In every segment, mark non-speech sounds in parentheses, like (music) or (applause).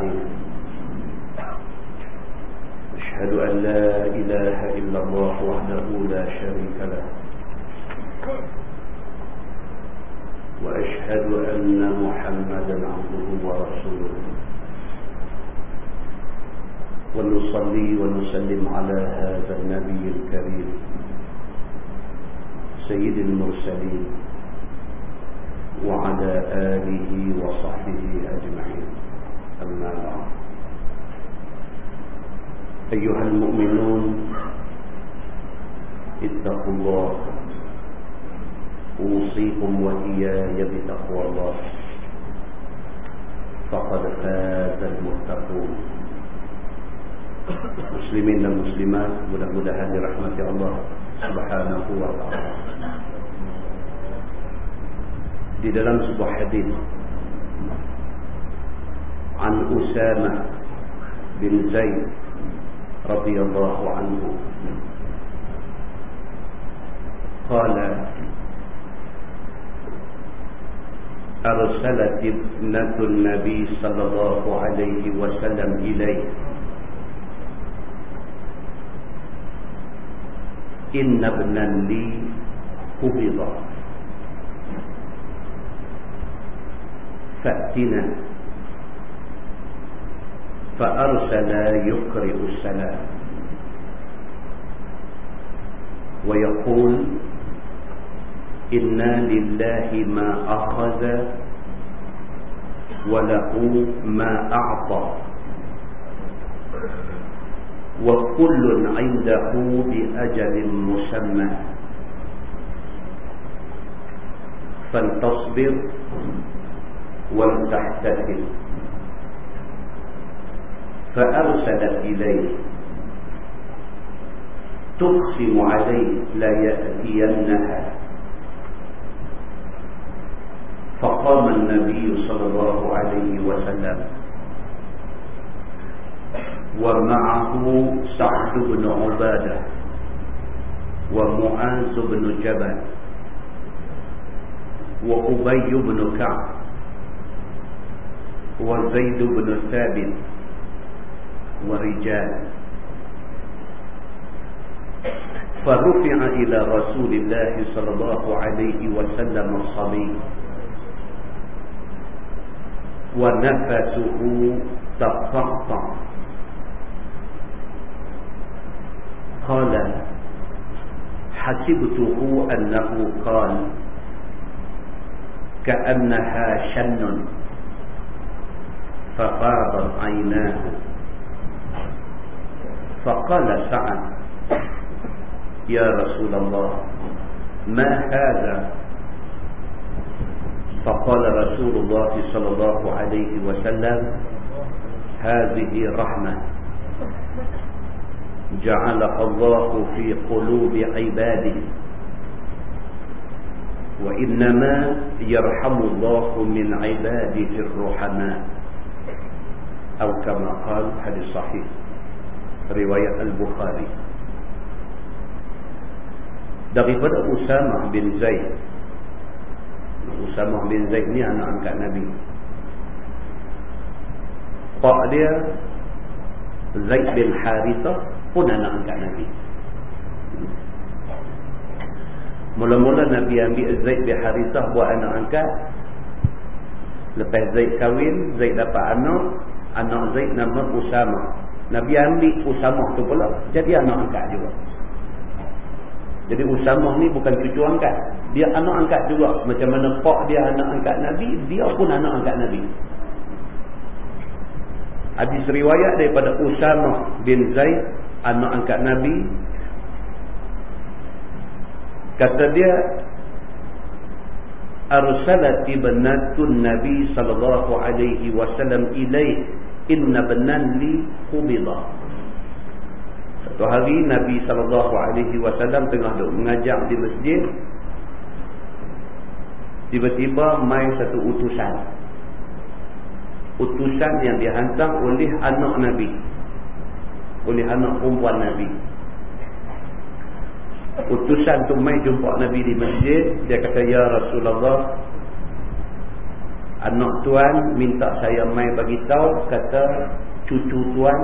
أجمعين أشهد أن لا إله إلا الله وحده لا شريك له. وأشهد أن محمدا عبده ورسوله. ونصلي ونسلم على هذا النبي الكريم. سيد المرسلين. وعلى آله وصحبه أجمعين. أما أيها المؤمنون اتقوا الله. أوصيكم وإياي بتقوى الله. فقد فاز المتقون. مسلمين المسلمات مدهدها رحمة الله سبحانه وتعالى. Di dalam sebuah hadis An Usama bin Zaid radhiyallahu anhu qala أرسلت ابنة النبي صلى الله عليه وسلم إليه. إن ابنا لي قبض. فأتنا فأرسل يقرئ السلام. ويقول إنا لله ما أخذ وله ما أعطى. وكل عنده بأجل مسمى. فلتصبر ولتحتفل فأرسلت إليه. تقسم عليه لا يأتينها. فقام النبي صلى الله عليه وسلم. ومعه سعد بن عبادة ومعاذ بن جبل وأبي بن كعب وزيد بن ثابت ورجال فرفع إلى رسول الله صلى الله عليه وسلم الصبي. ونفسه تقطع. قال حسبته أنه قال كأنها شن ففاضت عيناه. فقال سعد يا رسول الله ما هذا؟ فقال رسول الله صلى الله عليه وسلم هذه رحمة. جعلها الله في قلوب عباده. وإنما يرحم الله من عباده الرحماء. أو كما قال حديث صحيح. riwayat Al-Bukhari. Daripada Usamah bin Zaid. Usamah bin Zaid ni anak angkat Nabi. Pak dia Zaid bin Harithah pun anak angkat Nabi. Mula-mula Nabi ambil Zaid bin Harithah buat anak angkat. Lepas Zaid kahwin Zaid dapat anak. Anak Zaid nama Usamah Nabi ambil Usama tu pula Jadi anak angkat juga. Jadi Usama ni bukan cucu angkat. Dia anak angkat juga. Macam mana pak dia anak angkat Nabi Dia pun anak angkat Nabi. Hadis riwayat daripada Usama bin Zaid Anak angkat Nabi. Kata dia Arsalat ibnatun Nabi sallallahu alaihi wasallam ilaih inna benan li qubida Satu hari Nabi wasallam tengah duduk mengajar di masjid. Tiba-tiba mai satu utusan. Utusan yang dihantar oleh anak Nabi. Oleh anak perempuan Nabi. Utusan tu mai jumpa Nabi di masjid. Dia kata ya Rasulullah Anak tuan minta saya mai bagi tahu kata cucu tuan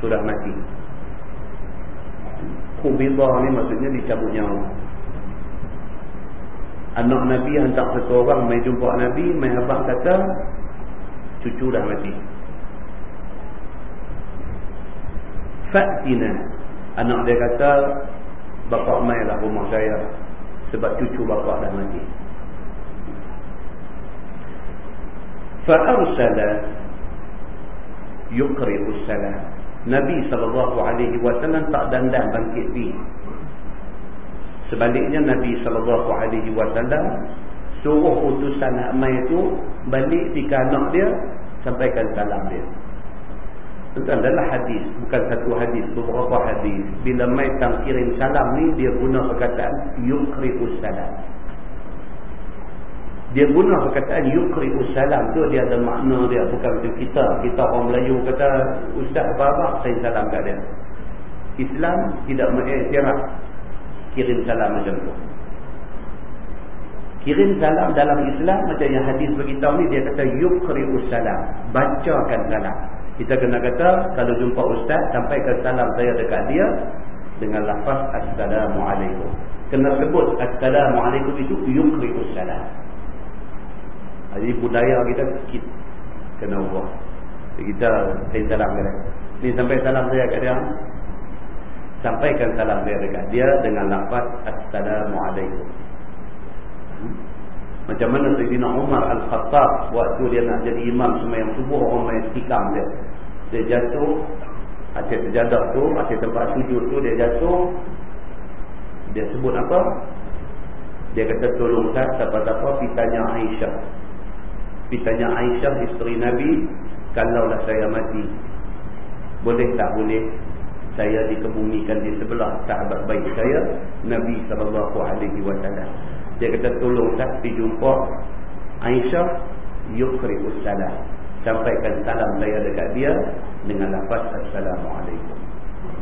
sudah mati. Kubidah ni maksudnya dicabut nyawa. Anak Nabi hantar satu orang mai jumpa Nabi, mai abang kata cucu dah mati. Fatina. Anak dia kata bapa mai lah rumah saya sebab cucu bapa dah mati. Fa'arsala yuqri'u salam. Nabi sallallahu wasallam tak dandan bangkit pi. Sebaliknya Nabi sallallahu wasallam suruh utusan Amai itu balik di kanak dia sampaikan salam dia. Tentang adalah hadis, bukan satu hadis, beberapa hadis. Bila mai tang kirim salam ni dia guna perkataan yuqri'u salam. Dia guna perkataan yuqri'u salam tu dia ada makna dia bukan macam kita. Kita orang Melayu kata ustaz apa-apa saya salam kat dia. Islam tidak mengiktiraf kirim salam macam tu. Kirim salam dalam Islam macam yang hadis beritahu ni dia kata yuqri'us salam, bacakan salam. Kita kena kata kalau jumpa ustaz sampaikan salam saya dekat dia dengan lafaz assalamualaikum. Kena sebut assalamualaikum itu yuqri'us salam. Jadi budaya kita sikit kena ubah. Kita saya salam dia. Ni sampai salam saya kat dia sampaikan salam dia dekat dia dengan lafaz assalamualaikum hmm? macam mana Sayyidina Umar Al-Khattab waktu dia nak jadi imam sembahyang subuh orang main tikam dia dia jatuh atas sejadah tu atas tempat sujud tu dia jatuh dia sebut apa dia kata tolong tak siapa-siapa pitanya Aisyah pitanya Aisyah isteri Nabi kalaulah saya mati boleh tak boleh saya dikebumikan di sebelah sahabat baik saya Nabi sallallahu alaihi wasallam. Dia kata tolong tak pergi jumpa Aisyah yukri'us salam. Sampaikan salam saya dekat dia dengan lafaz assalamualaikum.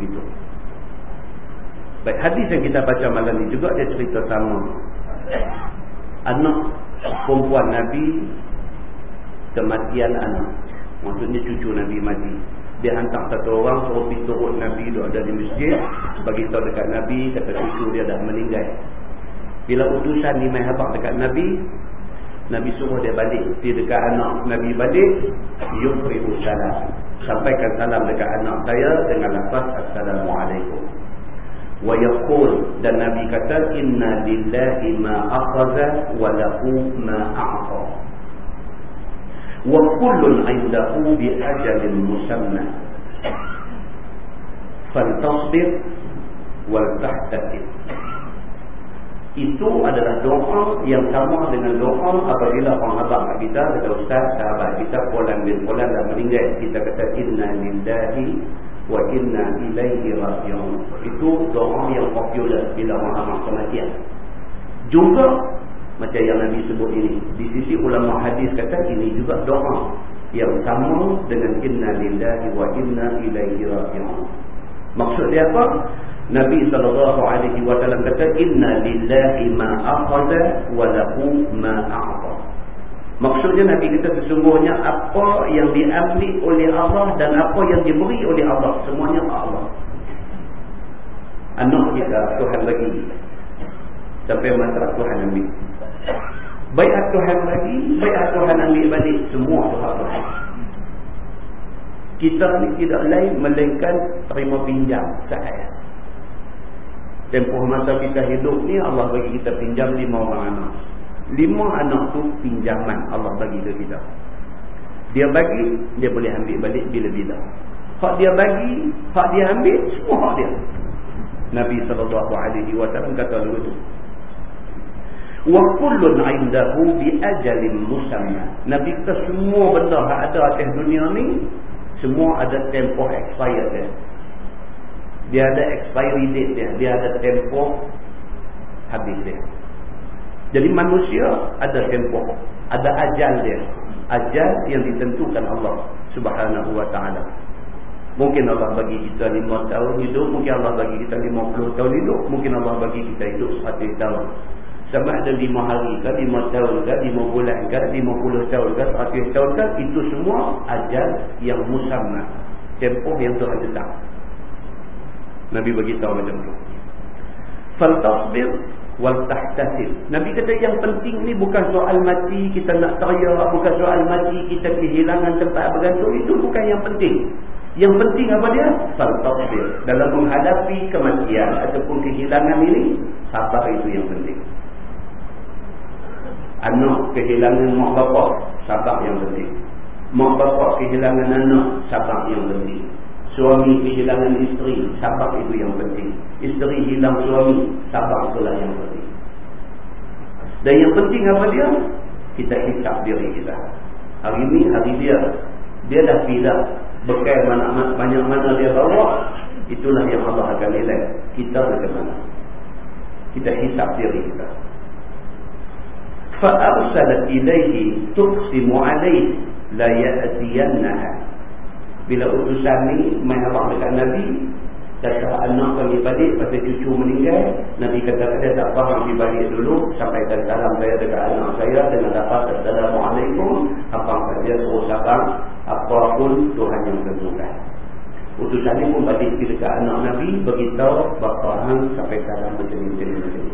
Gitu. Baik hadis yang kita baca malam ni juga dia cerita sama. Anak perempuan Nabi kematian anak. Maksudnya cucu Nabi mati. Dia hantar satu orang suruh pergi turut Nabi duduk ada di masjid. Bagi tahu dekat Nabi kata cucu dia dah meninggal. Bila utusan ni main habak dekat Nabi Nabi suruh dia balik. Dia dekat anak Nabi balik yukri'u salam. Sampaikan salam dekat anak saya dengan lafaz assalamualaikum. Wa yaqul dan Nabi kata inna lillahi ma akhadha wa lahu ma a'ta wa kullun 'indahu bi ajalin musamma. Fantasbir wal tahtasib itu adalah doa yang sama dengan doa apabila orang abang kat kita kata ustaz sahabat kita pulang bin pulang dah meninggal. Kita kata inna lillahi wa inna ilaihi raji'un. Itu doa yang popular bila orang abang kematian. Juga macam yang Nabi sebut ini. Di sisi ulama hadis kata ini juga doa yang sama dengan inna lillahi wa inna ilaihi raji'un. Maksud dia apa? Nabi wasallam kata inna lillahi ma akhadha wa lahu ma a'ta. Maksudnya Nabi kata sesungguhnya apa yang diambil oleh Allah dan apa yang diberi oleh Allah semuanya Allah. Anak kita Tuhan bagi sampai masa Tuhan ambil. Baik Tuhan lagi, baik Tuhan ambil balik semua Tuhan. Kita ni tidak lain melainkan terima pinjam sahaya. Tempoh masa kita hidup ni Allah bagi kita pinjam lima orang anak. Lima anak tu pinjaman Allah bagi ke kita. Dia bagi, dia boleh ambil balik bila-bila. Hak dia bagi, hak dia ambil, semua hak dia. Nabi SAW kata dulu tu wa kullun indahu bi ajalin musamma. Nabi kata semua benda yang ada atas dunia ni semua ada tempoh expired dia. Dia ada expiry date dia. Dia ada tempoh habis dia. Jadi manusia ada tempoh ada ajal dia. Ajal yang ditentukan Allah subhanahu wa ta'ala. Mungkin Allah bagi kita 5 tahun hidup mungkin Allah bagi kita 50 tahun hidup mungkin Allah bagi kita hidup 100 tahun sama ada lima hari ke, lima tahun ke, lima bulan ke, lima puluh tahun ke, seratus tahun ke, itu semua ajal yang musamma. Tempoh yang Tuhan tetap. Nabi beritahu macam tu. Faltasbir wal tahtasib. Nabi kata yang penting ni bukan soal mati kita nak teriak, bukan soal mati kita kehilangan tempat bergantung itu bukan yang penting. Yang penting apa dia? Faltasbir. Dalam menghadapi kematian ataupun kehilangan ini, sabar itu yang penting. Anak kehilangan mak bapak, sabar yang penting. Mak bapak kehilangan anak, sabar yang penting. Suami kehilangan isteri, sabar itu yang penting. Isteri hilang suami, sabar itulah yang penting. Dan yang penting apa dia? Kita hisap diri kita. Hari ini, hari dia. Dia dah pilih bekal mana, banyak mana dia bawa. Itulah yang Allah akan nilai. Kita bagaimana? Kita hisap diri kita. فَأَرْسَلَتْ إِلَيْهِ تُقْسِمُ عَلَيْهِ لَا يَأْتِيَنَّهَا bila utusan ni mengarah dekat Nabi kata anak pergi balik pasal cucu meninggal Nabi kata dia tak faham pergi balik dulu sampaikan salam saya dekat anak saya dengan dapat Assalamualaikum apa dia suruh sabar apapun Tuhan yang tentukan utusan ni pun balik pergi dekat anak Nabi beritahu bapa hang sampai salam macam ni macam ni macam ni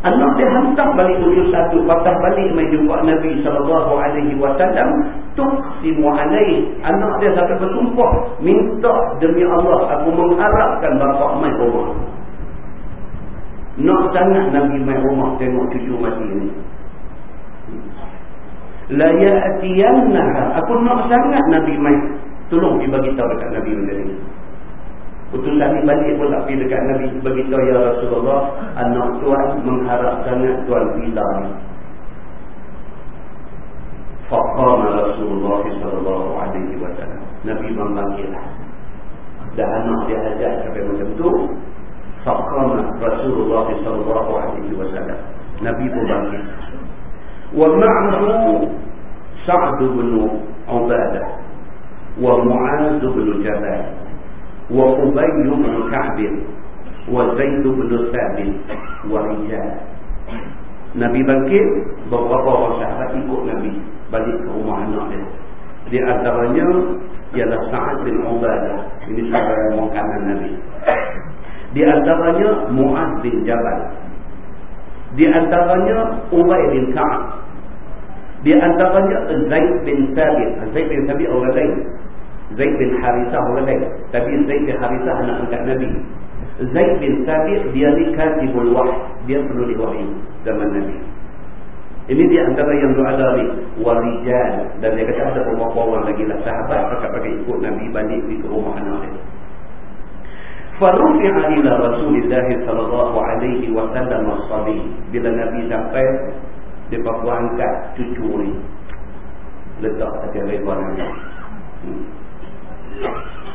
Anak dia hantar balik ujian satu. Patah balik main jumpa Nabi SAW. Tuksimu alaih. Anak dia sampai bersumpah. Minta demi Allah. Aku mengharapkan bapa main rumah. Nak sangat Nabi main rumah tengok cucu mati ini. La ya'tiyannaha. Aku nak sangat Nabi main. Tolong dibagi tahu dekat Nabi macam ini. Utusan ni balik pula pergi dekat Nabi beritahu ya Rasulullah anak tuan mengharap sangat tuan kita ni. Faqama Rasulullah wasallam. Nabi membangkitlah. Dan anak dia ajak sampai macam tu. Faqama Rasulullah wasallam. Nabi pun bangkit. Wa ma'ahu Sa'd bin Ubadah wa Mu'adz bin Jabal وأبي بن كعب وزيد بن ثابت ورجال Nabi bangkit beberapa orang sahabat ikut Nabi balik ke rumah anak dia di antaranya ialah Sa'ad bin Ubadah ini sahabat yang kanan Nabi di antaranya Mu'ad bin Jabal di antaranya Ubay bin Ka'ab di antaranya Zaid bin Thabit Zaid bin Thabit orang lain Zaid bin Harithah lain. Tapi Zaid bin Harithah anak angkat Nabi. Zaid bin Thabit dia ni katibul wahy. Dia penulis wahyu zaman Nabi. Ini dia antara yang berada ni. Warijal. Dan dia kata ada orang lagi lah sahabat. Pakai-pakai ikut Nabi balik di rumah anak dia. Farufi'a ila Rasulullah sallallahu alaihi wasallam as-sabi. Bila Nabi sampai dia bawa angkat cucu ni. Letak atas lebar Nabi. Hmm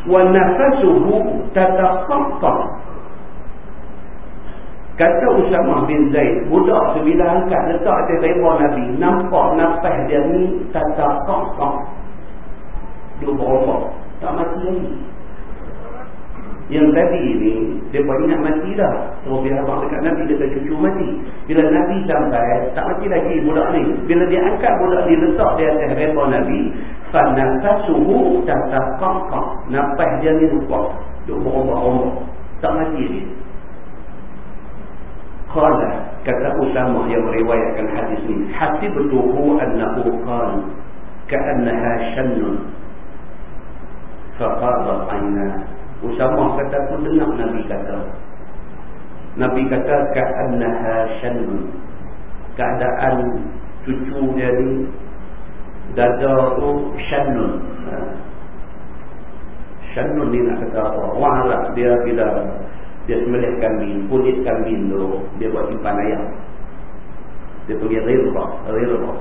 wa nafasuhu tataqatta kata Usamah bin Zaid budak sebilah angkat letak atas reba Nabi nampak nafas dia ni tataqatta dia berubah tak mati lagi. Yang tadi ni dia pun ingat mati dah. So bila abang dekat Nabi dia cucu mati. Bila Nabi sampai tak mati lagi budak ni. Bila dia angkat budak ni letak dia atas reba Nabi fanafasuhu tataqaqa nafas dia ni lupa duk berubah-ubah tak mati dia qala kata Usama yang meriwayatkan hadis ni hasibtuhu annahu qala ka'annaha shannun faqada ayna Usama kata aku dengar Nabi kata Nabi kata ka'annaha shannun keadaan cucu dia ni dada tu syannun. Ha. syannun ni nak kata apa? Arab dia bila dia semelih kambing kulit kambing tu dia buat simpan ayam dia pergi rirba rirba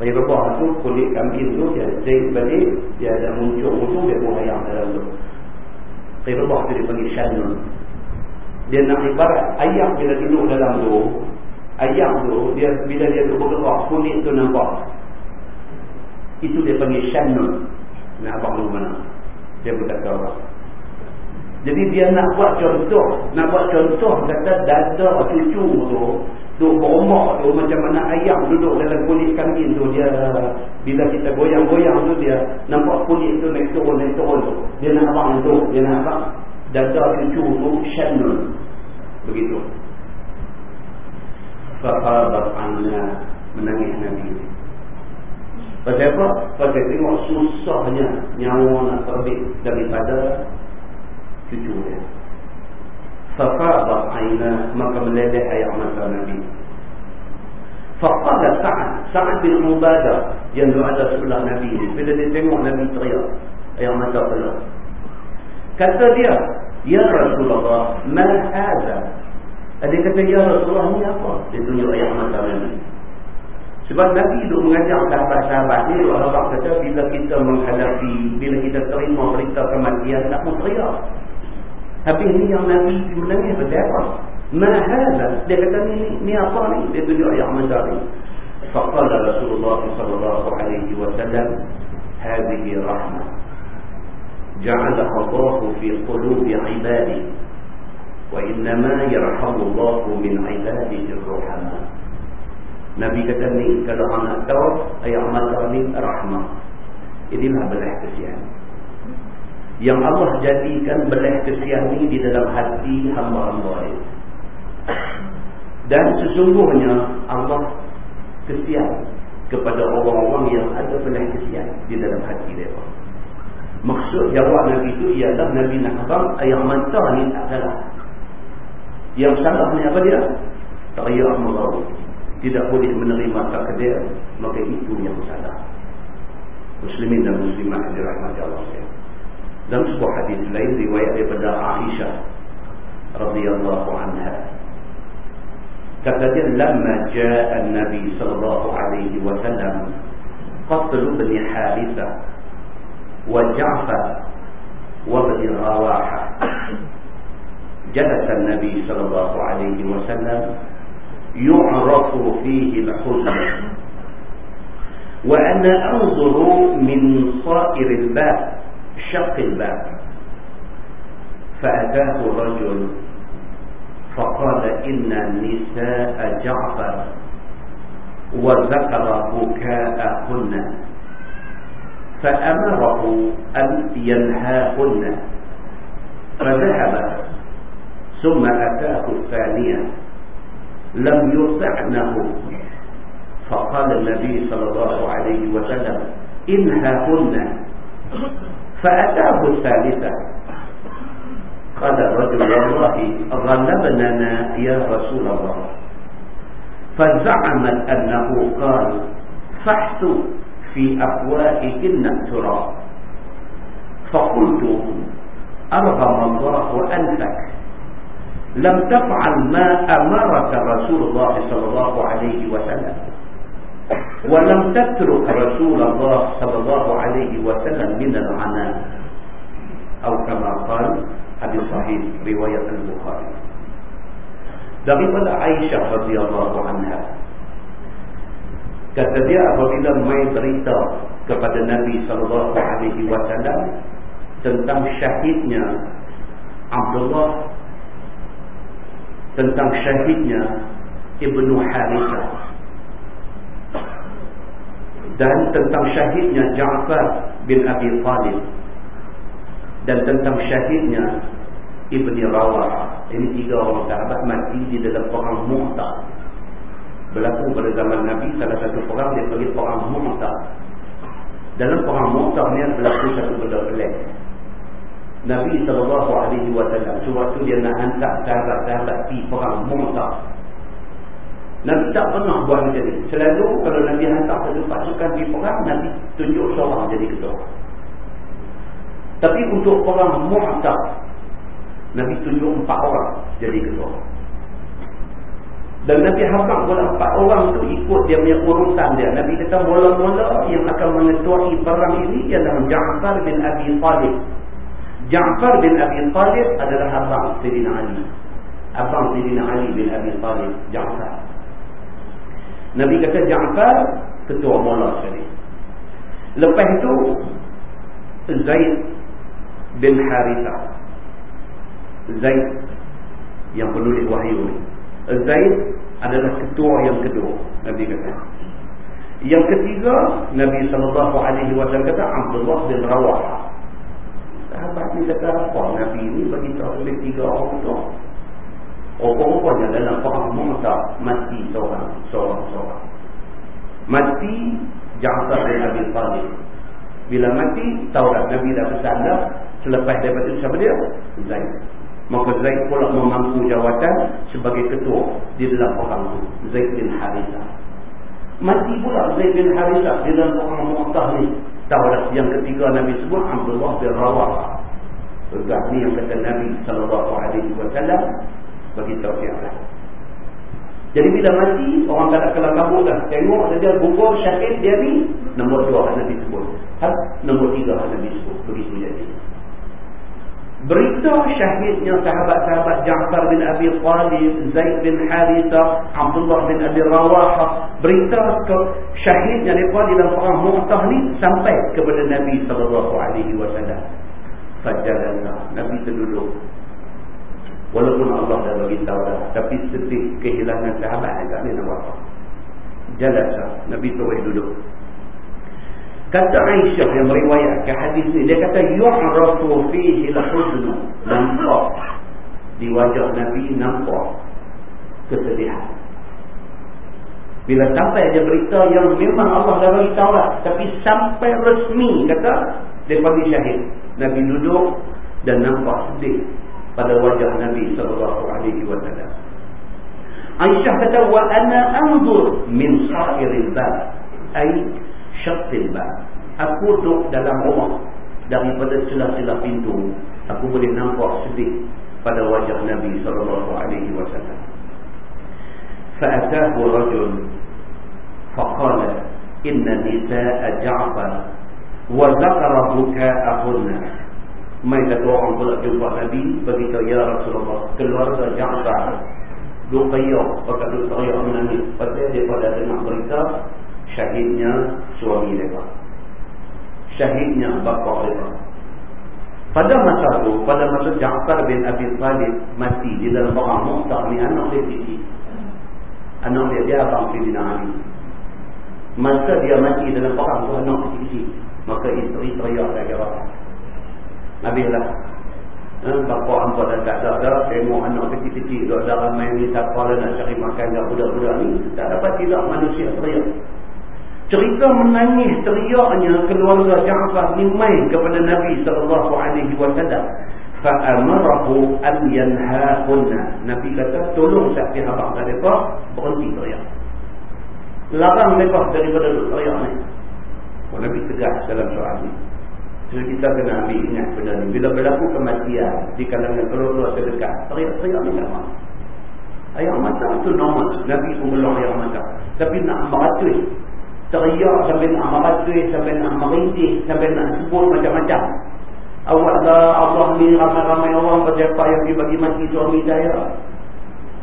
rirba tu kulit kambing tu dia zait balik dia ada muncul-muncul dia buat ayam dalam tu. Rirba tu dia panggil syannun. Dia nak ibarat ayam bila duduk dalam tu ayam tu dia bila dia bergerak kulit tu nampak itu dia panggil syannun. Nak abang lu mana? Dia pun tak tahu. Jadi dia nak buat contoh. Nak buat contoh kata dada cucu tu. Duk berombak tu macam mana ayam duduk dalam kulit kambing tu dia bila kita goyang-goyang tu dia nampak kulit tu naik turun naik turun tu. Dia nak abang tu, dia nak abang dada cucu tu shanun. Begitu. Fahadat anna menangis Nabi. Pasal apa? Pasal tengok susahnya nyawa nak terbit daripada cucu dia. Fafadat aina maka meleleh air mata Nabi. Faqala Sa'ad, Sa'ad bin Mubadah yang berada sebelah Nabi ni. Bila dia tengok Nabi teriak, air mata penuh. Kata dia, Ya Rasulullah, ma hadha? Ada kata, Ya Rasulullah, ni apa? Dia tunjuk air mata Nabi. Sebab Nabi itu mengajar sahabat-sahabat ni, Allah kata, bila kita menghadapi, bila kita terima berita kematian, mau teriak. Tapi ini yang Nabi menangis apa? Mahala. Dia kata ni, ni apa ni? Dia tunjuk ayat mazhar ni. Faqala Rasulullah sallallahu alaihi wasallam, "Hadhihi rahmah. Ja'ala Allah fi qulubi 'ibadi. Wa innama yarhamu Allah min 'ibadihi ar-rahmah." Nabi kata ni, kalau anak tahu ayat mazhar ni rahmah. Inilah belah kesian yang Allah jadikan belah kesian ini di dalam hati hamba-hamba. Dan sesungguhnya Allah kesian kepada orang-orang yang ada belah kesian di dalam hati mereka. Maksud jawab Nabi itu ialah Nabi abang ayat mata ni tak salah. Yang salah ni apa dia? Teriak merau tidak boleh menerima takdir maka itu yang salah. Muslimin dan muslimat dirahmati Allah sekalian. Dalam sebuah hadis lain riwayat daripada Aisyah radhiyallahu anha. Kata dia lama jaa nabi sallallahu alaihi wasallam qatl ibn haritha wa ja'far wa bani rawahah jalasa nabi sallallahu alaihi wasallam يعرف فيه الحزن. وأنا أنظر من صائر الباب شق الباب. فأتاه الرجل فقال إن النساء جعفر وذكر بكاءهن. فأمره أن ينهاهن. فذهب. ثم أتاه الثانية. لم يطعنه. فقال النبي صلى الله عليه وسلم إنهاهن فأتاه الثالثة. قال الرجل والله غلبننا يا رسول الله. فزعمت أنه قال فحثوا في أفواههن التراب فقلت أرغم الله أنفك. لم تفعل ما أمرك رسول الله صلى الله عليه وسلم ولم تترك رسول الله صلى الله عليه وسلم من العناء أو كما قال hadis sahih riwayat al-Bukhari daripada Aisyah radhiyallahu anha kata dia apabila mai cerita kepada Nabi sallallahu alaihi wasallam tentang syahidnya Abdullah tentang syahidnya Ibnu Harithah dan tentang syahidnya Ja'far bin Abi Talib. Dan tentang syahidnya Ibni Rawah. Ini tiga orang sahabat mati di dalam perang Mu'tah. Berlaku pada zaman Nabi salah satu perang dia pergi perang Mu'tah. Dalam perang Mu'tah ni berlaku satu benda pelik Nabi SAW sewaktu dia nak hantar sahabat-sahabat pergi perang Mu'tah Nabi tak pernah buat macam ni. Selalu kalau Nabi hantar satu pasukan di perang, Nabi tunjuk seorang jadi ketua. Tapi untuk perang Mu'tah, Nabi tunjuk empat orang jadi ketua. Dan Nabi harap pula empat orang tu ikut dia punya urutan dia. Nabi kata mula-mula yang akan mengetuai perang ini ialah Ja'far bin Abi Talib. Ja'far bin Abi Talib adalah abang Sayyidina Ali. Abang Sayyidina Ali bin Abi Talib, Ja'far. Nabi kata Ja'far ketua mula sekali. Lepas itu Zaid bin Harithah. Zaid yang penulis wahyu ni. Zaid adalah ketua yang kedua Nabi kata yang ketiga Nabi SAW kata Abdullah bin Rawah sahabat ni kata apa Nabi ni bagi tahu tiga orang tu. Rupa-rupanya dalam perang Mu'tah mati seorang seorang-seorang mati Ja'far bin Abi Talib. Bila mati tahu tak Nabi dah pesan dah selepas daripada itu siapa dia? Zaid. Maka Zaid pula memangku jawatan sebagai ketua di dalam perang itu Zaid bin Harithah mati pula Zaid bin Harithah di dalam perang Mu'tah ni tahu tak yang ketiga Nabi sebut Abdullah bin Rawah Begah ni yang kata Nabi SAW bagi tahu siapa. Jadi bila mati, orang tak nak kelar kabur dah. Tengok saja gugur syahid dia ni, nombor dua Nabi sebut. Hal, nombor tiga Nabi sebut. Begitu jadi. Berita syahidnya sahabat-sahabat Ja'far bin Abi Talib, Zaid bin Haritha, Abdullah bin Abi Rawah. Berita ke syahidnya mereka dalam perang Mu'tah ni sampai kepada Nabi SAW. Fajalanlah. Nabi terduduk Walaupun Allah dah bagi tahu dah. Tapi sedih kehilangan sahabat yang tak boleh nak buat. Jalasa. Nabi terus duduk. Kata Aisyah yang meriwayatkan hadis ni. Dia kata, Yu'rafu fihi lahudnu. Nampak. Di wajah Nabi nampak. Kesedihan. Bila sampai ada berita yang memang Allah dah bagi tahu lah. Tapi sampai resmi kata. Dia syahid. Nabi duduk dan nampak sedih pada wajah Nabi wasallam. Aisyah kata wa ana anzur min sa'iril bab ay syaqqil bab. Aku duduk dalam rumah daripada celah-celah pintu aku boleh nampak sedih pada wajah Nabi sallallahu alaihi wasallam. Fa'atahu rajul faqala inna nisaa Ja'far wa dhakara buka'ahunna Mai kata orang pula jumpa Nabi Beritahu Ya Rasulullah Keluarga Ja'far Duk kayak Pakat duk kayak menangis Pasal dia pada dengar berita Syahidnya suami mereka Syahidnya bapa mereka Pada masa tu Pada masa Ja'far bin Abi Talib Mati di dalam perang Muqtah ni anak dia sisi Anak dia dia abang Fidina Ali Masa dia mati dalam perang tu Anak sisi Maka isteri teriak lagi orang Nabi lah. Ha, bapa hampa dah tak ada dah. Tengok anak kecil-kecil. Duk ada ramai ni. Tak apa nak cari makan kat budak-budak ni. Tak dapat tidak manusia teriak. Cerita menangis teriaknya keluarga Ja'far ni main kepada Nabi SAW. Fa'amarahu an yanhahunna. Nabi kata, tolong habang kat mereka, berhenti teriak. Larang mereka daripada teriak ni. Oh, Nabi tegas dalam soal ni. Jadi kita kena ambil ingat benda ni. Bila berlaku kematian di kalangan keluarga terdekat, teriak-teriak ni tak. Ayat mata itu normal. Nabi pun belum ayat mata. Tapi nak meratus. Teriak sampai nak meratus, sampai nak merintih, sampai nak sebut macam-macam. Awaklah Allah ni ramai-ramai orang bersiapa yang pergi bagi mati suami saya.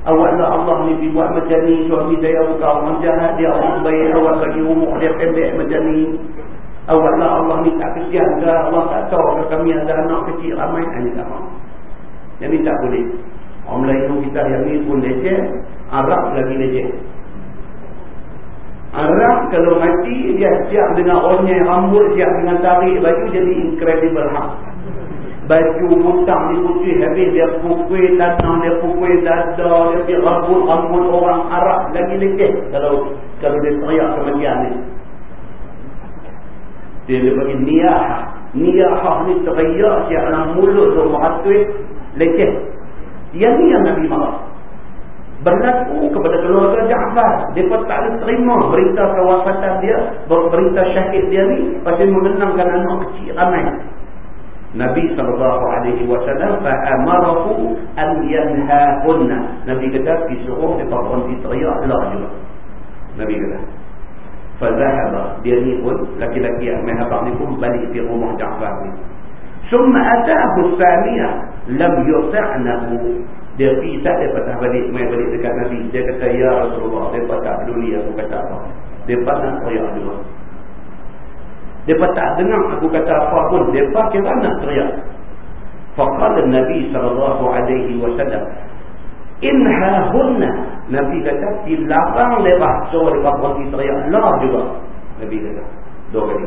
Awaklah Allah ni pergi buat macam ni, suami saya bukan orang jahat, dia orang baik, awak bagi umur dia pendek macam ni. Awaklah Allah ni tak kesian ke Allah tak tahu ke kami ada anak kecil ramai Ini tak mahu Yang tak boleh Orang Melayu kita yang ni pun leceh Arab lagi leceh Arab kalau mati Dia siap dengan orangnya rambut Siap dengan tarik baju Jadi incredible hak. Baju butang di putih Habis dia pukul tanah Dia pukul dada Dia pergi rambut-rambut orang. Arab Lagi leceh Kalau kalau dia teriak kematian ni. Dia dia bagi niyah niyah ni teriak si alam mulut tu leceh yang ni yang Nabi marah berlaku kepada keluarga Ja'far. Pun tak boleh terima berita kewafatan dia berita syahid dia ni pasal mengenangkan anak kecil ramai. Nabi SAW fa'amarahu an yanhahunna. Nabi kata disuruh dia berhenti teriak lah juga. Nabi kata Fazahaba. Dia ni pun laki-laki yang main ni pun balik di rumah Ja'far ni. Summa atahu tsaniyah lam yuta'nahu. Dia pergi tak dia patah balik main balik dekat Nabi. Dia kata ya Rasulullah, dia tak peduli aku kata apa. Dia patah teriak dulu. Dia tak dengar aku kata apa pun, dia kira nak teriak. Faqala Nabi sallallahu alaihi wasallam, "Inha hunna Nabi kata dilarang lepas suruh mereka berhenti teriak lah juga Nabi kata dua kali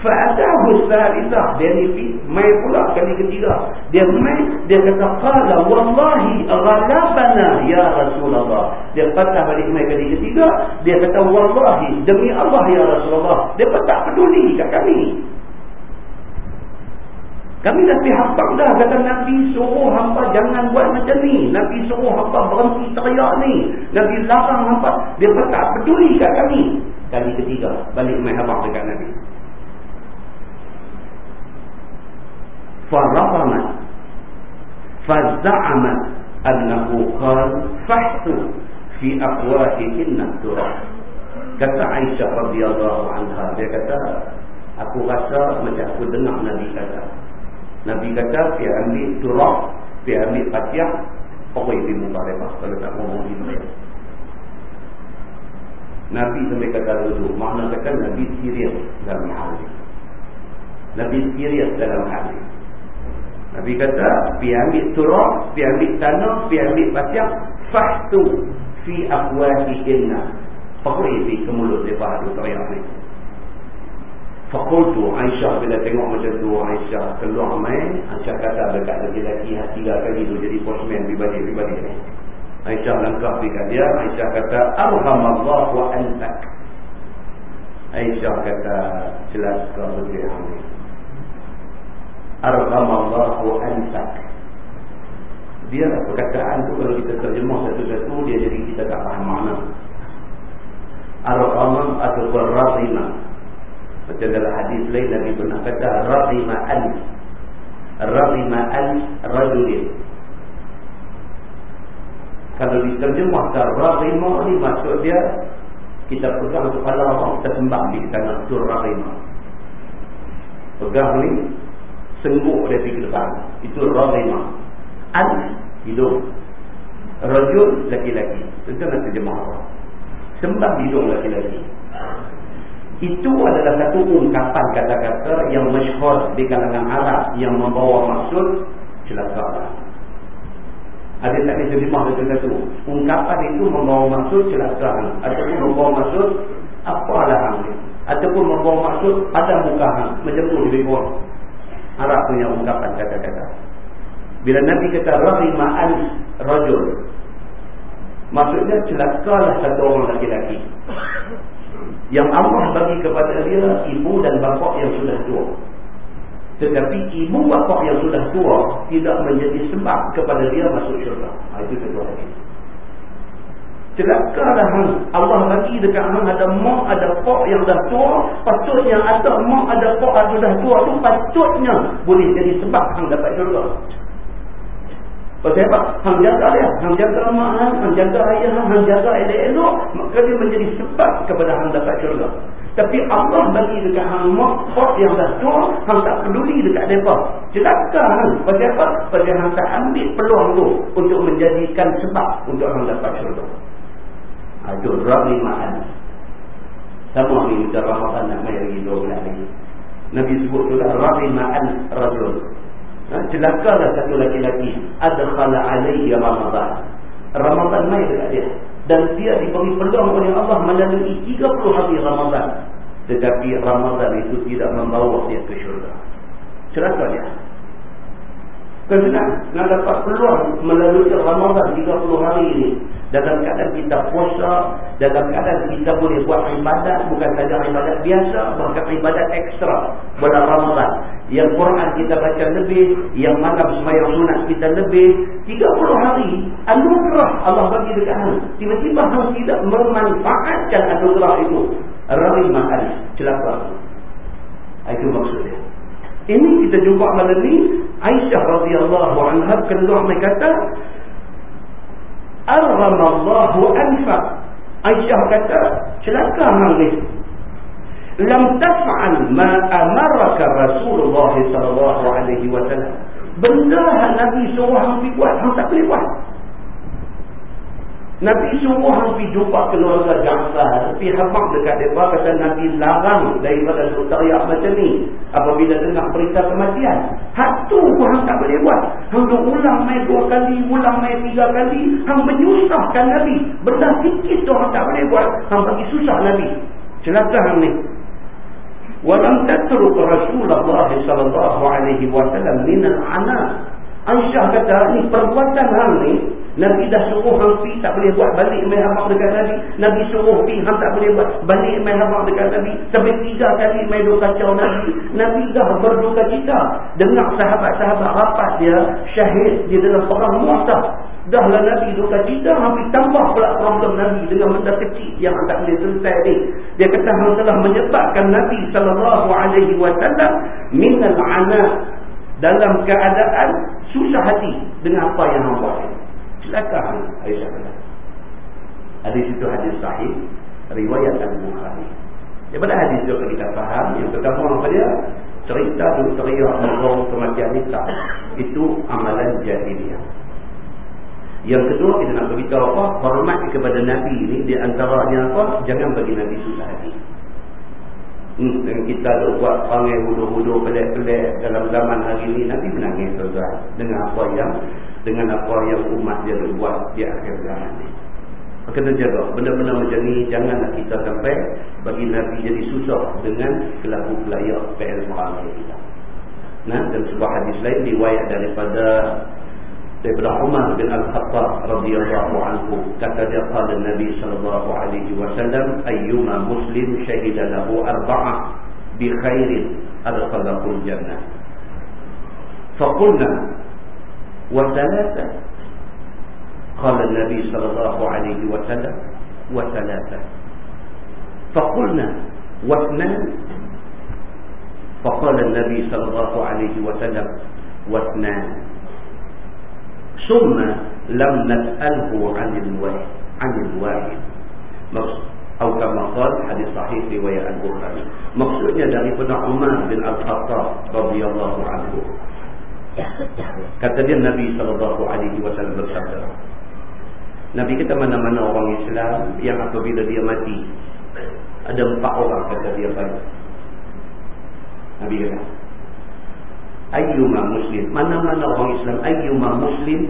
fa'adahu salisah dia ni mai pula kali ketiga dia mai dia kata qala wallahi ghalabana ya rasulullah dia patah balik mai kali ketiga dia kata wallahi demi Allah ya rasulullah dia tak peduli kat kami kami dah pihak dah kata Nabi suruh hampa jangan buat macam ni. Nabi suruh hampa berhenti teriak ni. Nabi larang hampa. Dia pun tak peduli kat kami. Kali ketiga balik main habak dekat Nabi. Farrahamat. Fazza'amat annahu qal fahtu fi afwahihinna turah. Kata Aisyah radhiyallahu anha dia kata aku rasa macam aku dengar Nabi kata Nabi kata dia ambil turah, dia ambil patiah, di muka mereka kalau tak ngomong mereka. Nabi sampai kata dulu, makna kata Nabi serius dalam hal ini. Nabi serius dalam hal ini. Nabi kata, dia ambil turah, dia ambil tanah, dia ambil patiah, fahtu fi afwahi inna. Pokok di ke mulut mereka ada teriak mereka. Fakultu Aisyah bila tengok macam tu Aisyah keluar main Aisyah kata dekat lelaki hati tiga kali tu jadi postman pribadi-pribadi ni Aisyah langkah pergi kat dia Aisyah kata Alhamdulillah wa antak Aisyah kata celaka Alhamdulillah wa antak dia perkataan tu kalau kita terjemah satu-satu dia jadi kita tak faham makna. Alhamdulillah atau Razimah macam dalam hadis lain Nabi pernah kata Radima al Radima al Rajulin. Kalau diterjemahkan Radima ni maksud dia Kita pegang kepala orang Kita sembah di tanah Itu Radima Pegang ni Sengguk dia pergi ke depan Itu Radima Al Hidung. Rajul laki-laki Itu nak terjemah Sembah hidung laki-laki itu adalah satu ungkapan kata-kata yang masyhur di kalangan Arab yang membawa maksud celaka. Ada tak bisa dimah satu-satu. Ungkapan itu membawa maksud celaka. Ataupun membawa maksud apalah hang ataupun membawa maksud ada muka hang. Macam tu lebih kurang. Arab punya ungkapan kata-kata. Bila Nabi kata rahima al rajul maksudnya celakalah satu orang laki-laki yang Allah bagi kepada dia ibu dan bapa yang sudah tua. Tetapi ibu bapa yang sudah tua tidak menjadi sebab kepada dia masuk syurga. Ha, itu kedua Celakalah hang. Allah bagi dekat hang ada mak ada pak yang dah tua. Patutnya ada mak ada pak yang sudah tua tu patutnya boleh jadi sebab hang dapat syurga. Pasal apa? Hang jaga dia. Hang jaga mak hang. Jaga ayah hang. Jaga elok-elok. Maka dia menjadi sebab kepada hang dapat syurga. Tapi Allah bagi dekat hang mak pot yang dah tua. Hang tak peduli dekat mereka. Celaka hang. Pasal apa? Pasal hang tak ambil peluang tu. Untuk menjadikan sebab untuk hang dapat syurga. Aduh, Rabi Ma'an. Sama ni macam Ramadan nak main lagi 12 lagi. Nabi sebut tu lah. Ma'an Rajul. Ha, celakalah satu laki-laki adkhala alaihi ramadan. Ramadan mai dekat dia. Dan dia diberi peluang oleh Allah melalui 30 hari ramadan. Tetapi ramadan itu tidak membawa dia ke syurga. Celaka dia. Kesenang nak dapat peluang melalui Ramadan 30 hari ini dalam keadaan kita puasa, dalam keadaan kita boleh buat ibadat bukan saja ibadat biasa, bahkan ibadat ekstra bulan Ramadan. Yang Quran kita baca lebih, yang malam sembahyang sunat kita lebih, 30 hari anugerah Allah bagi dekat hang. Tiba-tiba hang tidak memanfaatkan anugerah itu. Rai makan celaka. Itu maksudnya. Ini kita jumpa malam ni Aisyah radhiyallahu anha keluar mai kata Arhamallahu anfa Aisyah kata celaka hang ni Lam taf'al ma amaraka Rasulullah sallallahu alaihi wasallam. Benda yang Nabi suruh hang buat hang tak boleh buat Nabi hang pergi jumpa keluarga Ja'far, pergi habaq dekat depa kata Nabi larang daripada teriak macam ni apabila dengar berita kematian. Hak tu hang tak boleh buat. Hang duk ulang mai dua kali, ulang mai tiga kali, hang menyusahkan Nabi. Benda sikit tu tak boleh buat, hang bagi susah Nabi. Celaka hang ni. Walam tatruk Rasulullah sallallahu alaihi wasallam min al-ana. Aisyah kata ni perbuatan hang ni Nabi dah suruh hang pi tak boleh buat balik mai habaq dekat Nabi. Nabi suruh pi hang tak boleh buat balik mai habaq dekat Nabi. Sampai tiga kali mai dua kacau Nabi. Nabi dah berduka cita. Dengar sahabat-sahabat rapat dia syahid di dalam perang Mu'tah. Dahlah Nabi duka cita hampir tambah pula problem Nabi dengan benda kecil yang tak boleh selesai ni. Dia kata hang telah menyebabkan Nabi sallallahu alaihi wasallam min al-ana dalam keadaan susah hati dengan apa yang hang buat celaka Aisyah kata. Hadis itu hadis sahih riwayat Al-Bukhari. Daripada hadis itu kita faham yang pertama apa dia? Cerita tu teriak menggong kematian Isa. Itu amalan jahiliyah. Yang kedua kita nak beritahu apa? Hormat kepada Nabi ini di antaranya apa? Jangan bagi Nabi susah hati. Dan kita buat panggil hudu-hudu pelik-pelik dalam zaman hari ini Nabi menangis tuan dengan apa yang dengan apa yang umat dia buat di akhir zaman ini. Kena jaga benda-benda macam ni janganlah kita sampai bagi Nabi jadi susah dengan kelaku pelayak PL Muhammad kita. Nah, dan sebuah hadis lain riwayat daripada ابن عمر بن الخطاب رضي الله عنه كتب قال النبي صلى الله عليه وسلم أيما مسلم شهد له أربعة بخير أدخله الجنة. فقلنا وثلاثة؟ قال النبي صلى الله عليه وسلم وثلاثة. فقلنا واثنان؟ فقال النبي صلى الله عليه وسلم واثنان. summa lam nas'alhu 'anil wahy 'anil Maksud, atau kama qala hadis sahih riwayat al-Bukhari. Maksudnya daripada Umar bin Al-Khattab radhiyallahu anhu. Ya, ya. Kata dia Nabi sallallahu alaihi wasallam bersabda Nabi kita mana-mana orang Islam yang apabila dia mati ada empat orang kata dia baik. Nabi kata Ayyuma muslim. Mana-mana orang Islam. Ayyuma muslim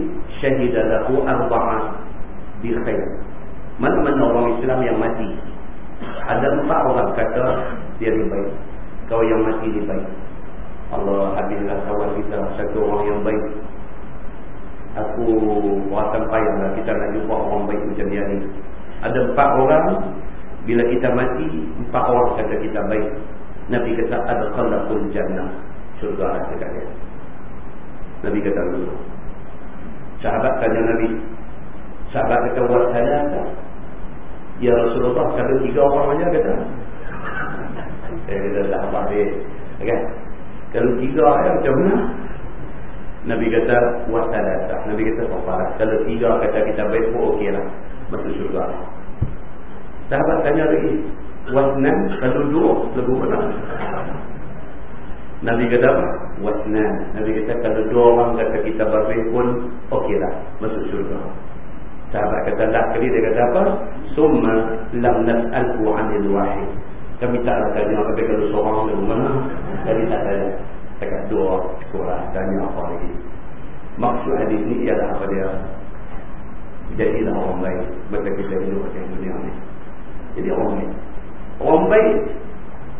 syahidalahu arba'an bi khair. Mana-mana orang Islam yang mati. Ada empat orang kata dia lebih baik. Kau yang mati lebih baik. Allah habislah kawan kita satu orang yang baik aku berasan payahlah kita nak jumpa orang baik macam dia ni ada empat orang bila kita mati empat orang kata kita baik Nabi kata khalaqul jannah syurga ada sekalian Nabi kata dulu sahabat tanya Nabi sahabat kata buat tak Ya Rasulullah kata tiga orang saja kata (laughs) saya kata sahabat dia okay. Kalau tiga ayat macam mana? Nabi kata wasalasa. Nabi kata apa? Kalau tiga kata kita baik pun okeylah. Masuk syurga. Sahabat tanya lagi. Wasnan kalau dua lebih benar. Nabi kata apa? Wasnan. Nabi kata kalau dua orang kata kita baik pun okeylah. Masuk syurga. Sahabat kata lah kali dia kata apa? Summa lam nas'alhu 'anil wahid. Kami tak ada tanya tapi kalau seorang dari mana Kami tak tanya Dekat dua sekolah tanya apa lagi Maksud hadis ni ialah apa dia Jadilah orang baik Bagi kita hidup di dunia ni Jadi orang baik Orang baik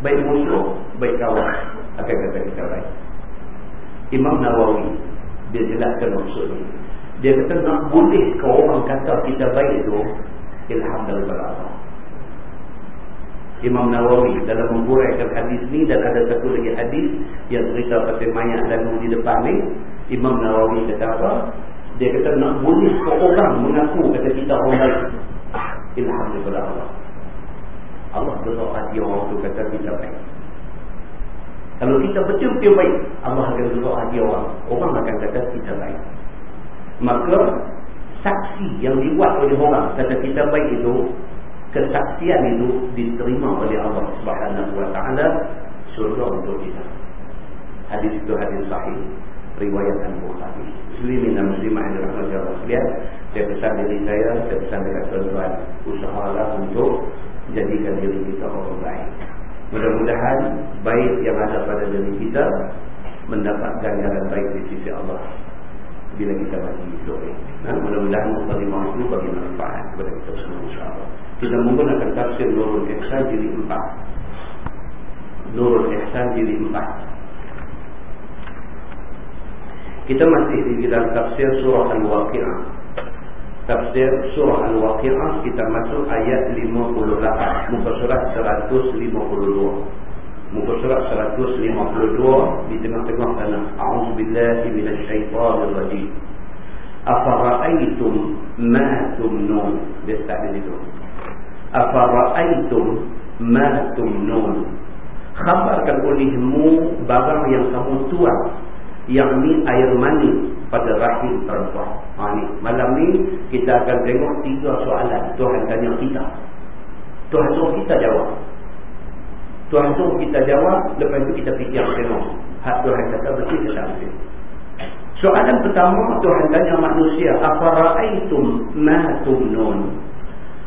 Baik musuh Baik kawan. Akan kata kita baik. Imam Nawawi Dia jelaskan maksud ni. Dia kata nak boleh ke orang kata kita baik tu Allah Imam Nawawi dalam menguraikan hadis ni dan ada satu lagi hadis yang cerita pasal mayat lalu di depan ni Imam Nawawi kata apa? Dia kata nak boleh orang mengaku kata kita orang baik. Allah Allah berdoa hati orang tu kata kita baik kalau kita betul-betul baik Allah akan berdoa hati orang orang akan kata kita baik maka saksi yang dibuat oleh orang kata kita baik itu kesaksian itu diterima oleh Allah Subhanahu wa taala surga untuk kita. Hadis itu hadis sahih riwayat Al-Bukhari. Muslimin dan muslimah yang dirahmati Allah Saya pesan diri saya, saya pesan dekat tuan-tuan. Usahalah untuk jadikan diri kita orang baik. Mudah-mudahan baik yang ada pada diri kita mendapat ganjaran baik di sisi Allah bila kita mati hidup. Nah, mudah-mudahan mukadimah itu bagi manfaat kepada kita semua insyaAllah. Kita menggunakan tafsir Nurul Ihsan jili empat. Nurul Ihsan jili empat. Kita masih di dalam tafsir surah Al-Waqi'ah. Tafsir surah Al-Waqi'ah kita masuk ayat 58. Muka surat 152. Muka surat 152 di tengah-tengah sana. A'udzubillahi minasyaitonirrajim. Afara'aytum ma tumnun. Dia start di situ. Afara'aytum ma tumnun. Khabarkan olehmu barang yang kamu tuan. Yang ni air mani pada rahim perempuan. Ha, ni. Malam ni kita akan tengok tiga soalan. Tuhan tanya kita. Tuhan suruh kita jawab. Tuhan suruh kita jawab, lepas itu kita fikir tengok. Hak Tuhan kata betul ke tak betul. Soalan pertama Tuhan tanya manusia, afara'aitum ma tumnun?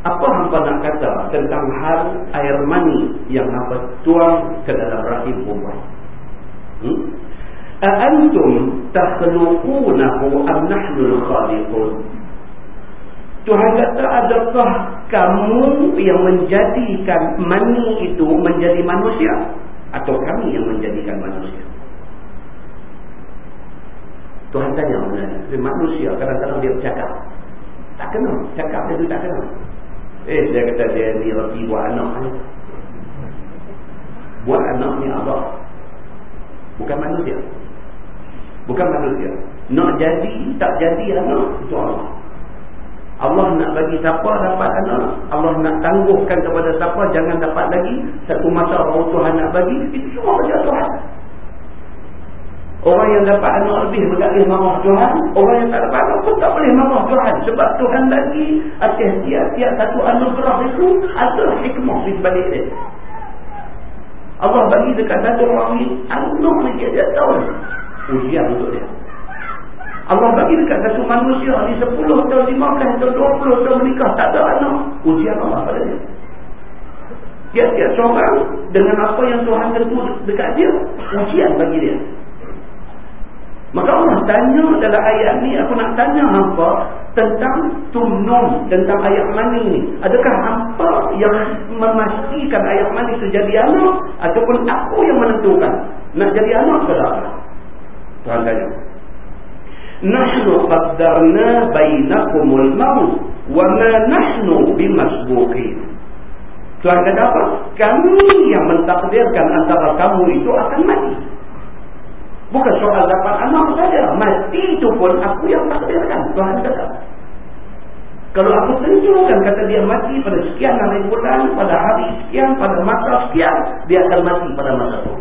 Apa hampa nak kata tentang hal air mani yang hampa tuang ke dalam rahim perempuan? Hmm? A'antum takhluqunahu am nahnu al-khaliqun? Tuhan kata adakah kamu yang menjadikan mani itu menjadi manusia atau kami yang menjadikan manusia? Tuhan tanya mana? Manusia kadang-kadang dia bercakap. Tak kenal. Cakap dia tu tak kenal. Eh, dia kata dia ni reti buat anak ni. Buat anak ni Allah. Bukan manusia. Bukan manusia. Nak jadi, tak jadi anak, itu Allah. Allah nak bagi siapa dapat anak. Allah nak tangguhkan kepada siapa jangan dapat lagi. Satu masa baru Tuhan nak bagi itu semua kerja Tuhan. Orang yang dapat anak lebih boleh marah Tuhan. Orang yang tak dapat anak pun tak boleh marah Tuhan. Sebab Tuhan bagi atas tiap-tiap satu anugerah itu ada hikmah di sebalik dia. Allah bagi dekat satu orang ini ni dia tahu ujian untuk dia Allah bagi dekat satu manusia ni 10 tahun, 15 tahun, 20 tahun menikah tak ada anak. Ujian Allah pada dia. Tiap-tiap seorang dengan apa yang Tuhan tentu dekat dia, ujian bagi dia. Maka Allah tanya dalam ayat ni, aku nak tanya hampa tentang tumnum, tentang ayat mani ni. Adakah hampa yang memastikan ayat mani itu jadi anak? Ataupun aku yang menentukan nak jadi anak ke tak? Tuhan tanya nahnu qaddarna bainakumul maut wa ma nahnu bimasbuqin Tuhan kata apa? Kami yang mentakdirkan antara kamu itu akan mati. Bukan soal dapat anak saja. Mati itu pun aku yang takdirkan. Tuhan kata. Kalau aku tentukan kata dia mati pada sekian hari bulan, pada hari sekian, pada masa sekian, dia akan mati pada masa itu.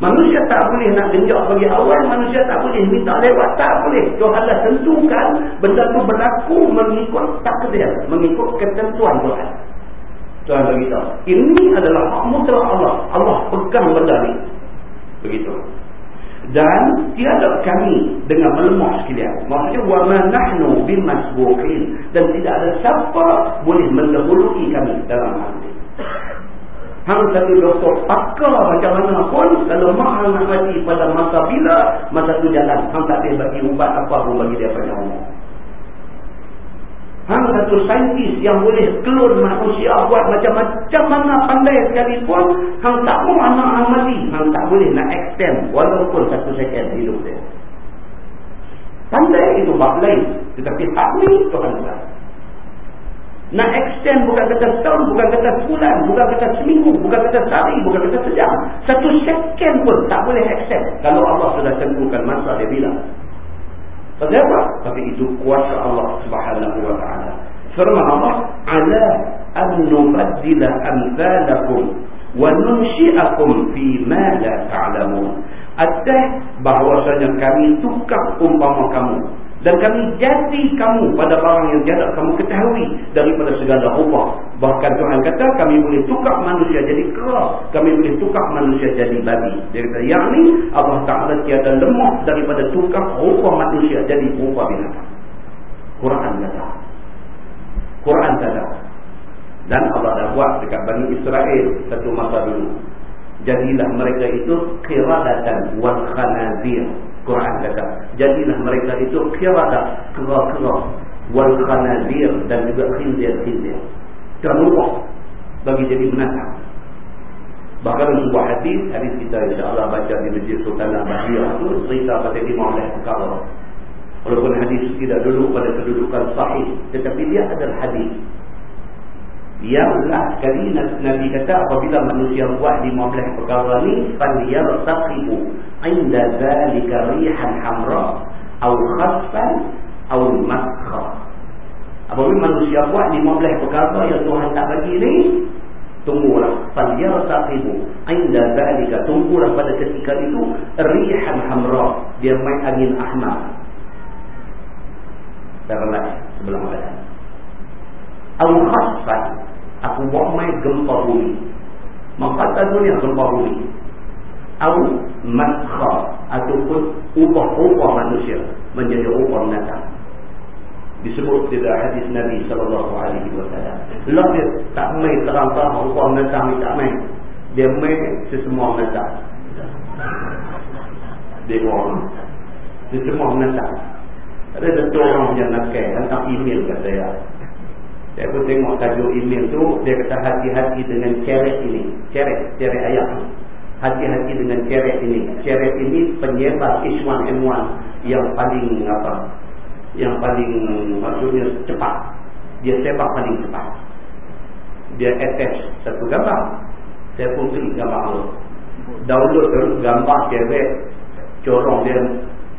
Manusia tak boleh nak genjak bagi awal, manusia tak boleh minta lewat, tak boleh. Tuhan dah tentukan benda tu berlaku mengikut takdir, mengikut ketentuan Tuhan. Tuhan beritahu, ini adalah hak mutlak Allah. Allah pegang benda ni. Begitu. Dan tiada kami dengan melemah sekalian. Maksudnya, وَمَا نَحْنُ بِمَسْبُقِينَ Dan tidak ada siapa boleh mendahului kami dalam hal ini. Hang satu doktor pakar macam mana pun Kalau mak hang nak mati pada masa bila Masa tu jalan. Hang tak boleh bagi ubat apa pun bagi dia panjang umur Hang satu saintis yang boleh kelun manusia Buat macam-macam mana pandai sekalipun Hang tak mau anak hang mati Hang tak boleh nak extend Walaupun satu second hidup dia. Pandai itu bab lain. Tetapi tak ni Tuhan tak nak extend bukan kata setahun, bukan kata sebulan, bukan kata seminggu, bukan kata sehari, bukan kata sejam. Satu second pun tak boleh extend. Kalau Allah sudah tentukan masa dia bilang. Sebab apa? Tapi itu kuasa Allah subhanahu wa ta'ala. Firman Allah, Ala an nubaddila amthalakum wa nunsyi'akum fi ma la ta'lamun. Atas bahawasanya kami tukar umpama kamu dan kami jadi kamu pada barang yang tidak kamu ketahui daripada segala rupa. Bahkan Tuhan kata kami boleh tukar manusia jadi kera. Kami boleh tukar manusia jadi babi. Dia kata yang ni Allah Ta'ala tiada lemah daripada tukar rupa manusia jadi rupa binatang. Quran kata. Quran kata. Dan Allah dah buat dekat Bani Israel satu masa dulu. Jadilah mereka itu kiradatan wal khanazir. Quran kata. Jadilah mereka itu kira-kira kera-kera wal khanazir dan juga khindir-khindir terlupa bagi jadi menatang bahkan membuat hadis hadis kita insyaAllah baca di Masjid Sultan Al-Bahiyah itu cerita pada lima oleh perkara. Walaupun hadis tidak dulu pada kedudukan sahih tetapi dia adalah hadis. Ialah kali Nabi kata apabila manusia buat lima belas perkara ini Fandiyar taqibu inda zalika rihan hamra au khaffan au makra apabila manusia buat 15 perkara yang Tuhan tak bagi ni? Tunggulah. Falyar taqibu inda zalika. Tunggulah pada ketika itu. Rihan hamra. Dia main angin ahmar. Terlebih sebelum badan au khaffan aku buat main gempa bumi. Maka dunia ya, gempa bumi au makha ataupun ubah-ubah manusia menjadi ubah binatang disebut di dalam hadis Nabi sallallahu alaihi wasallam. Lah dia tak mai terang-terang Allah menentang ni tak mai. Dia mai sesemua menentang. Dia orang sesemua menentang. Ada satu orang yang nak kaya hantar email kat saya. Saya pun tengok tajuk email tu dia kata hati-hati dengan ceret ini. Ceret, ceret ayam. Hati-hati dengan ceret ini. Ceret ini penyebar H1N1 yang paling apa? yang paling maksudnya cepat. Dia sepak paling cepat. Dia attach satu gambar. Saya pun klik gambar tu download tu gambar cewek corong dia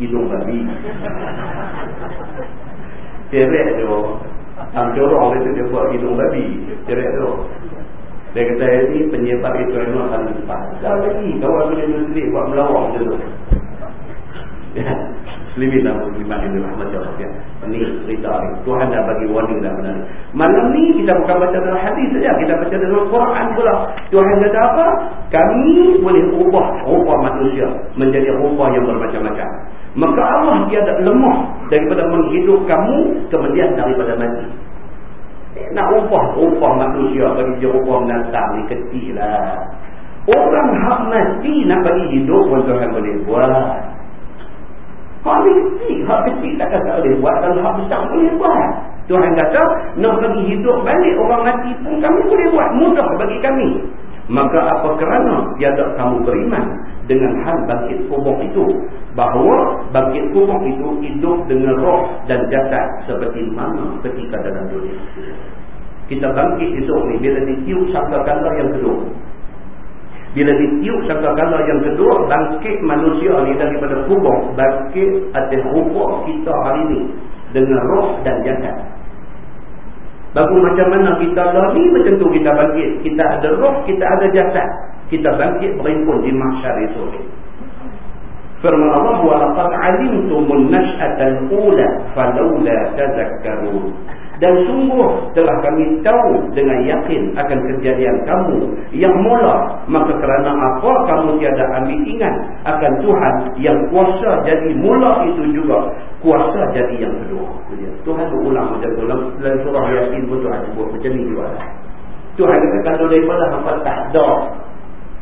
hidung babi. (laughs) Cewek tu yang corong dia tu dia buat hidung babi. Cewek tu dia kata ini penyebar itu yang paling cepat kau lagi kawan boleh muslim buat melawang macam tu ya muslimin dan muslimat yang dirahmati Allah ya. Ini cerita ini. Tuhan dah bagi warning dan benar. Malam ni kita bukan baca dalam hadis saja, kita baca dalam Quran pula. Tuhan kata apa? Kami boleh ubah rupa manusia menjadi rupa yang bermacam-macam. Maka Allah tiada lemah daripada menghidup kamu kemudian daripada mati. Nak ubah rupa manusia bagi dia rupa binatang ni kecil lah. Orang hak mati nak bagi hidup pun Tuhan boleh buat. Hak kecil, hak kecil tak boleh buat Kalau hak besar boleh buat Tuhan kata, nak bagi hidup balik orang mati pun kami boleh buat Mudah bagi kami Maka apa kerana tiada kamu beriman Dengan hal bangkit kubur itu Bahawa bangkit kubur itu hidup dengan roh dan jasad Seperti mana ketika dalam dunia Kita bangkit esok ni Bila ditiup sangka kala yang kedua bila ditiup sangkakala yang kedua, bangkit manusia ni daripada kubur. Bangkit atas rupa kita hari ini. Dengan roh dan jasad. Bagus macam mana kita ada ni, macam tu kita bangkit. Kita ada roh, kita ada jasad. Kita bangkit berimpun di mahsyar itu. Firman Allah, وَلَقَدْ عَلِمْتُمُ النَّشْأَةَ الْأُولَى فَلَوْلَا تَذَكَّرُونَ Dan sungguh telah kami tahu dengan yakin akan kejadian kamu yang mula. Maka kerana apa kamu tiada ambil ingat akan Tuhan yang kuasa jadi mula itu juga. Kuasa jadi yang kedua. Tuhan berulang macam tu. Dalam surah Yasin pun Tuhan sebut macam ni juga. Tuhan kata kalau daripada hampa tak ada.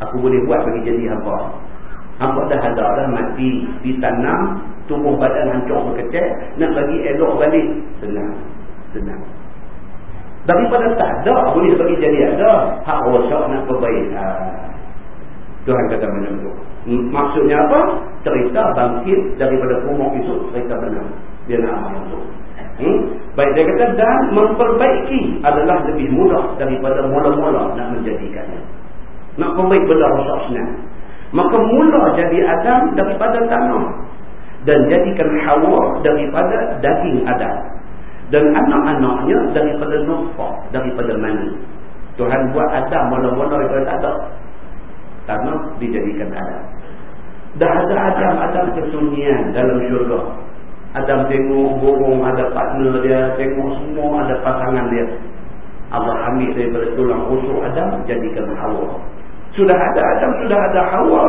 Aku boleh buat bagi jadi hampa. Hampa dah ada dah mati ditanam. Tubuh badan hancur berkecil. Nak bagi elok balik. Senang senang. Daripada tak ada boleh bagi jadi ada? Hak rosak nak perbaikan Tuhan kata macam tu. Maksudnya apa? Cerita bangkit daripada kumuk itu cerita benar. Dia nak amal tu. Hmm? baik dia kata dan memperbaiki adalah lebih mudah daripada mula-mula nak menjadikannya. Nak perbaik benda rosak senang. Maka mula jadi Adam daripada tanah. Dan jadikan Hawa daripada daging Adam dan anak-anaknya daripada nufah daripada mana? Tuhan buat Adam mula-mula daripada tak ada. Karena dijadikan Adam. Dah ada Adam Adam kesunyian dalam syurga. Adam tengok burung ada partner dia tengok semua ada pasangan dia. Allah ambil daripada tulang rusuk Adam jadikan Hawa. Sudah ada Adam sudah ada Hawa.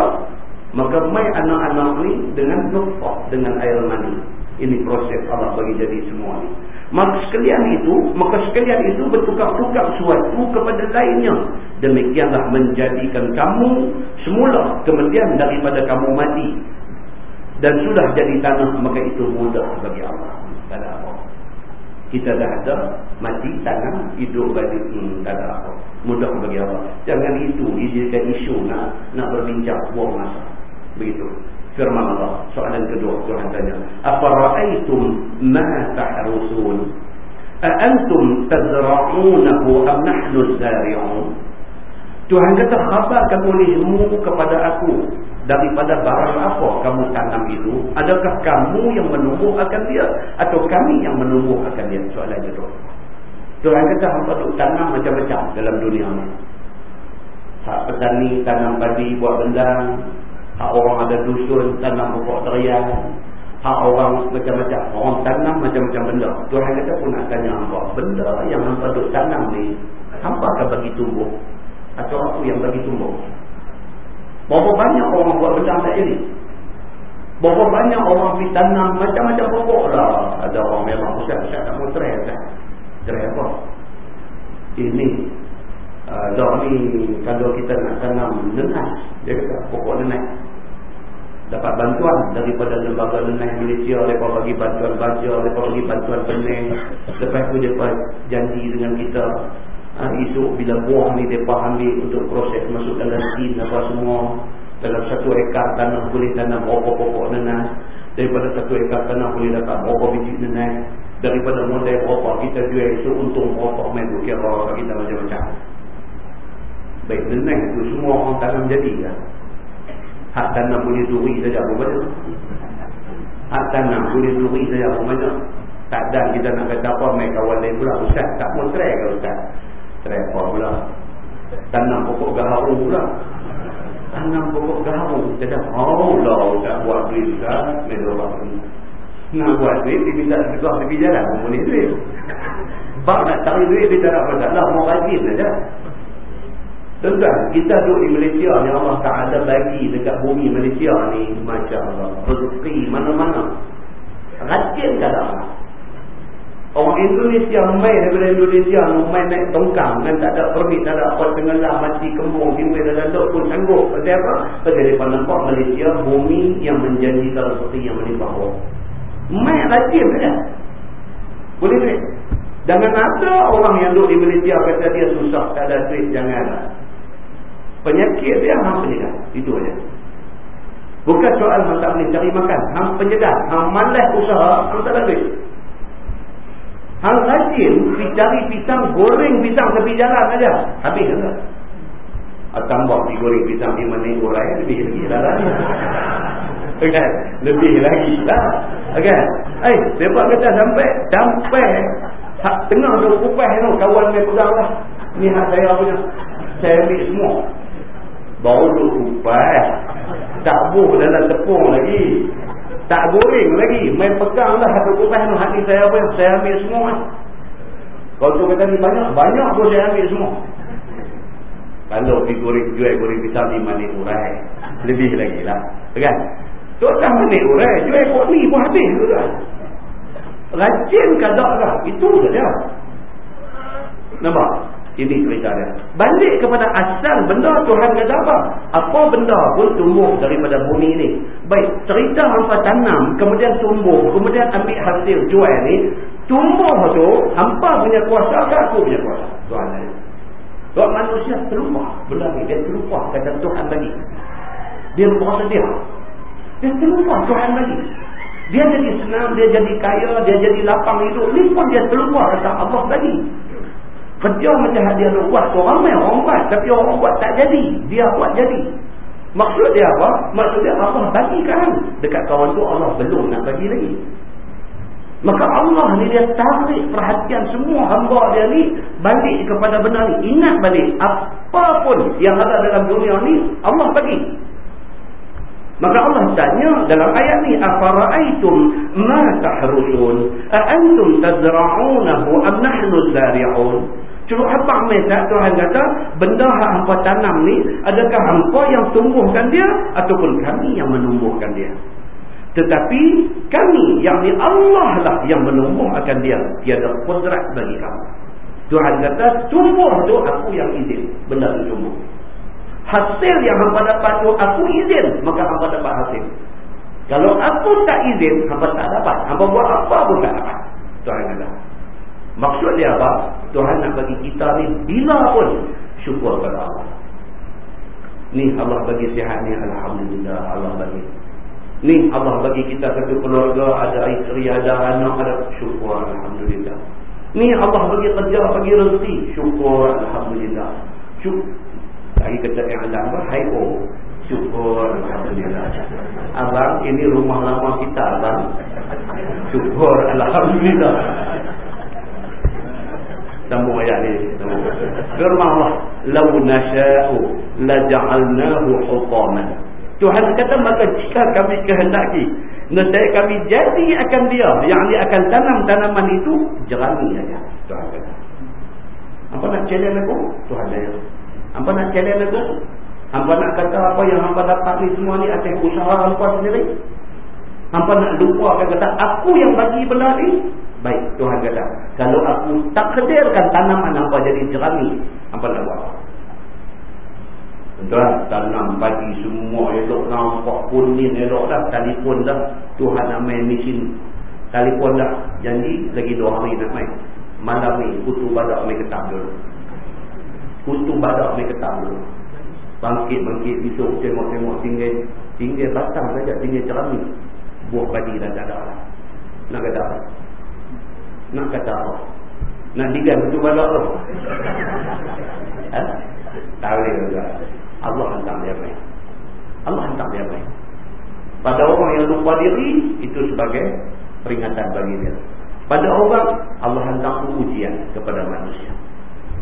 Maka mai anak-anak ni dengan nufah dengan air mani. Ini proses Allah bagi jadi semua ni Maka sekalian itu, maka sekalian itu bertukar-tukar suatu kepada lainnya. Demikianlah menjadikan kamu semula kemudian daripada kamu mati. Dan sudah jadi tanah, maka itu mudah bagi Allah. Tak ada apa. Kita dah ada, mati, tanah, hidup balik. Hmm, tak ada apa. Mudah bagi Allah. Jangan itu dijadikan isu nak nak berbincang, buang masa. Begitu firman Allah. Soalan kedua Tuhan tanya apa ra'aitum ma tahrusun? A antum tazra'unahu am nahnu zari'un? Tuhan kata khabarkan olehmu kepada aku. Daripada barang apa kamu tanam itu? Adakah kamu yang menumbuh akan dia atau kami yang menumbuh akan dia? Soalan kedua. Tuhan kata hampa tu tanam macam-macam dalam dunia ni. Hak petani tanam padi buat bendang Hak orang ada dusun tanam pokok terian. Hak orang macam-macam. Orang tanam macam-macam benda. Tuhan kata pun nak tanya hamba. Benda yang hamba duk tanam ni. Hamba akan bagi tumbuh. Atau aku yang bagi tumbuh. Berapa banyak orang buat benda tak jadi. Berapa banyak orang pergi tanam macam-macam pokok lah. Ada orang memang pusat-pusat tak mau try kan. Try apa? Ini. Uh, ni kalau kita nak tanam nenas. Dia kata pokok nenas dapat bantuan daripada lembaga lenah Malaysia mereka bagi bantuan baja mereka bagi bantuan pening. Lepas tu mereka janji dengan kita ha, esok bila buah ni mereka ambil untuk proses masuk dalam tin apa semua dalam satu ekar tanah boleh tanam berapa pokok nenas daripada satu ekar tanah boleh dapat berapa biji nenas daripada modal berapa kita jual esok untung berapa main kira kita macam-macam. Baik nenas tu semua orang tanam jadi kan Hak tanam boleh duri saja apa benda. Hak tanam boleh duri saja apa benda. Tak ada kita nak kata apa mai kawan lain pula ustaz tak mau try ke ustaz. Try apa pula. Tanam pokok gaharu pula. Tanam pokok gaharu kita dah oh lah ustaz buat duit ustaz mai dorang ni. Nak buat duit dia minta sekolah tepi jalan pun boleh duit. Bak nak cari duit dia tak ada masalah mau rajin saja. Tuan-tuan, kita duduk di Malaysia ni Allah Ta'ala bagi dekat bumi Malaysia ni Allah, rezeki mana-mana. Rajin kadang Orang Indonesia main daripada Indonesia main naik tongkang kan? Tak ada permit, tak ada apa tenggelam mati kembung timbul dalam dok pun sanggup. Pasal apa? pasal mereka nampak Malaysia bumi yang menjanjikan seperti yang menimpah orang main rajin saja boleh duit jangan ada orang yang duduk di Malaysia kata dia susah tak ada duit janganlah Penyakit dia hang penyedar. Itu aja. Bukan soal hang tak boleh cari makan. Hang penyedar. Hang malas usaha. Hang tak ada Hang rajin cari pisang, goreng pisang tepi jalan aja. Habis kan? Tambah pergi goreng pisang di mana urai, lebih lagi lah. lah. Okay. (laughs) Lebih lagi lah. Okay. Eh, sebab kata sampai, sampai tengah tu kupas tu, kawan dia pegang lah. Ni hak saya punya. Saya ambil semua. Baru duk kupas. Tak buh dalam tepung lagi. Tak goreng lagi. Main pegang lah satu kupas tu. Hati saya apa? Saya ambil semua. Kalau tu kata ni banyak Banyak pun saya ambil semua. Kalau pergi goreng Jual goreng pisang di mana urai. Lebih lagi lah. Kan? Tu tak mana urai. Jual kot ni pun habis tu Rajin kadak lah. Itu saja. Nampak ini cerita dia. Balik kepada asal benda Tuhan kata apa? Apa benda pun tumbuh daripada bumi ini. Baik, cerita hampa tanam, kemudian tumbuh, kemudian ambil hasil jual ni. Tumbuh tu, hampa punya kuasa ke aku punya kuasa? Tuhan ni. Tuhan manusia terlupa. Benda ni, dia terlupa kata Tuhan bagi. Dia berasa dia. Dia terlupa Tuhan bagi. Dia jadi senang, dia jadi kaya, dia jadi lapang hidup. Ni pun dia terlupa kata Allah bagi. Kerja macam dia nak buat tu ramai orang buat. Tapi orang buat tak jadi. Dia buat jadi. Maksud dia apa? Maksud dia Allah bagikan. Dekat kawan tu Allah belum nak bagi lagi. Maka Allah ni dia tarik perhatian semua hamba dia ni balik kepada benar ni. Ingat balik. Apapun yang ada dalam dunia ni Allah bagi. Maka Allah tanya dalam ayat ni afara'aitum ma tahrusun a antum tazra'unahu am nahnu zari'un Cuba apa mereka Tuhan kata benda yang hampa tanam ni adakah hampa yang tumbuhkan dia ataupun kami yang menumbuhkan dia. Tetapi kami, yang ni Allah lah yang menumbuh akan dia. Tiada kudrat bagi kamu. Tuhan kata, tumbuh tu aku yang izin. Benda tu tumbuh. Hasil yang hampa dapat tu aku izin. Maka hampa dapat hasil. Kalau aku tak izin, hampa tak dapat. Hampa buat apa pun tak dapat. Tuhan kata. Maksud dia apa? Tuhan nak bagi kita ni bila pun syukur kepada Allah. Ni Allah bagi sihat ni Alhamdulillah Allah bagi. Ni Allah bagi kita satu keluarga, ada isteri, ada anak, ada syukur Alhamdulillah. Ni Allah bagi kerja, bagi rezeki, syukur Alhamdulillah. Syukur. Lagi kata yang alam, hai oh, syukur Alhamdulillah. Abang, ini rumah lama kita abang. Syukur Alhamdulillah. Sambung ayat ni. Firman Allah, "Lau nasha'u laja'alnahu hutaman." Tuhan kata maka jika kami kehendaki nescaya kami jadi akan dia yang dia akan tanam tanaman itu jerami saja Tuhan kata. Apa nak challenge aku? Tuhan dia apa nak challenge aku? Apa nak kata apa yang hamba dapat ni semua ni atas usaha hamba sendiri? Apa nak lupa kata aku yang bagi benda ni baik Tuhan kata kalau aku tak takdirkan tanaman hamba jadi jerami apa nak buat? Tuan tanam pagi semua elok nampak kuning elok dah telefon dah. Tuhan nak main mesin telefon dah. Janji lagi dua hari nak main. Malam ni kutu badak main ketam dulu. Kutu badak main ketam dulu. Bangkit-bangkit besok tengok-tengok tinggal tinggal batang saja tinggal cerami buah padi dah tak ada. Nak kata apa nak kata apa nak digan kutu badak tu ha? tak boleh juga Allah hantar dia baik. Allah hantar dia baik. Pada orang yang lupa diri, itu sebagai peringatan bagi dia. Pada orang, Allah hantar ujian kepada manusia.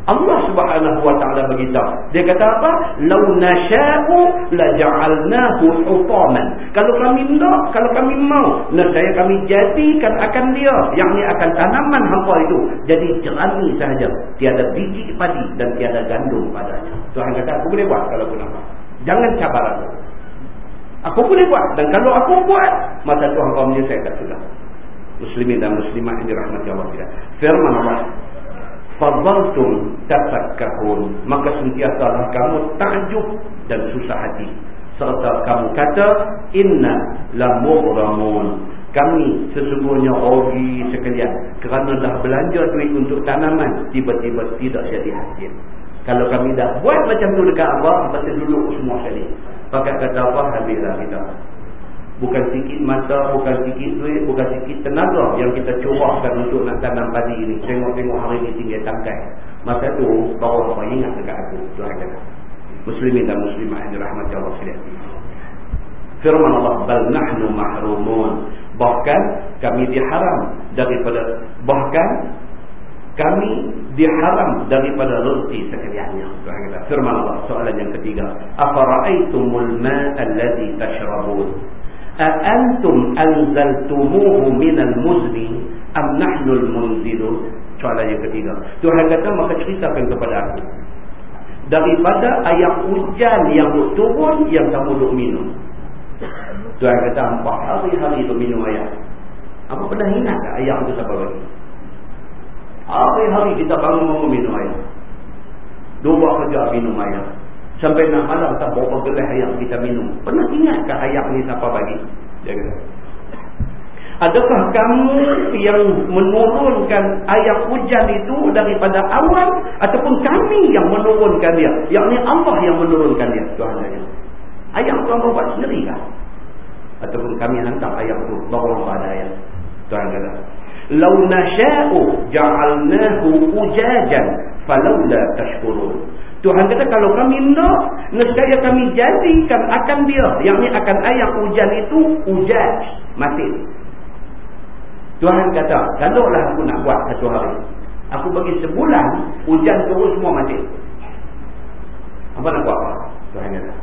Allah Subhanahu wa taala beritahu. Dia kata apa? Lau nasya'u la ja'alnahu hutaman. Kalau kami nak, kalau kami mau, nescaya kami jadikan akan dia yang ni akan tanaman hampa itu jadi jerami sahaja. Tiada biji padi dan tiada gandum padanya. Tuhan kata aku boleh buat kalau aku nak. Jangan cabar aku. Aku boleh buat dan kalau aku buat, masa Tuhan kau menyelesaikan sudah. Muslimin dan muslimat yang dirahmati Allah Firman Allah fadaltum tafakkahun maka sentiasalah kamu takjub dan susah hati. Serta kamu kata inna lamughramun. Kami sesungguhnya rugi sekalian. Kerana dah belanja duit untuk tanaman tiba-tiba tidak jadi hasil. Kalau kami dah buat macam tu dekat Allah pasti duduk semua sekali. Pakai kata apa? Habislah kita bukan sikit mata, bukan sikit duit, bukan sikit tenaga yang kita curahkan untuk nak tanam padi ini. Tengok-tengok hari ini tinggal tangkai. Masa tu baru apa ingat dekat aku. Tuhan kata. Muslimin dan muslimah yang dirahmati Allah sekalian. Firman Allah, bal nahnu mahrumun. Bahkan kami diharam daripada bahkan kami diharam daripada rezeki sekaliannya. Tuhan kata. Firman Allah, soalan yang ketiga. Afara'aitumul ma'a alladhi tashrabun? Aantum anzaltumuhu minal muzni am nahnul munzilun? Soalan yang ketiga. Tuhan kata maka ceritakan kepada aku. Daripada ayat hujan yang turun yang kamu duk minum. Tuhan kata empat hari-hari duk minum ayat. Apa pernah ingat tak ayat itu siapa lagi? Hari-hari kita bangun minum ayat. Dua kerja minum ayat. Sampai nak malam tak berapa gelas ayam kita minum. Pernah ingatkah ayam ni siapa bagi? Dia kata. Adakah kamu yang menurunkan ayam hujan itu daripada awal ataupun kami yang menurunkan dia? Yang ni Allah yang menurunkan dia. Tuhan. Ayam tu Allah buat sendiri kah? Ataupun kami hantar ayam tu bawa pada ayam. Tuhan kata. Lau nasya'u ja'alnahu ujajan falawla tashkurun. Tuhan kata kalau kami nak, nescaya kami jadikan akan dia. Yang ni akan ayam hujan itu, hujan. Mati. Tuhan kata, kalau lah aku nak buat satu hari. Aku bagi sebulan, hujan turun semua mati. Apa nak buat? Tuhan kata.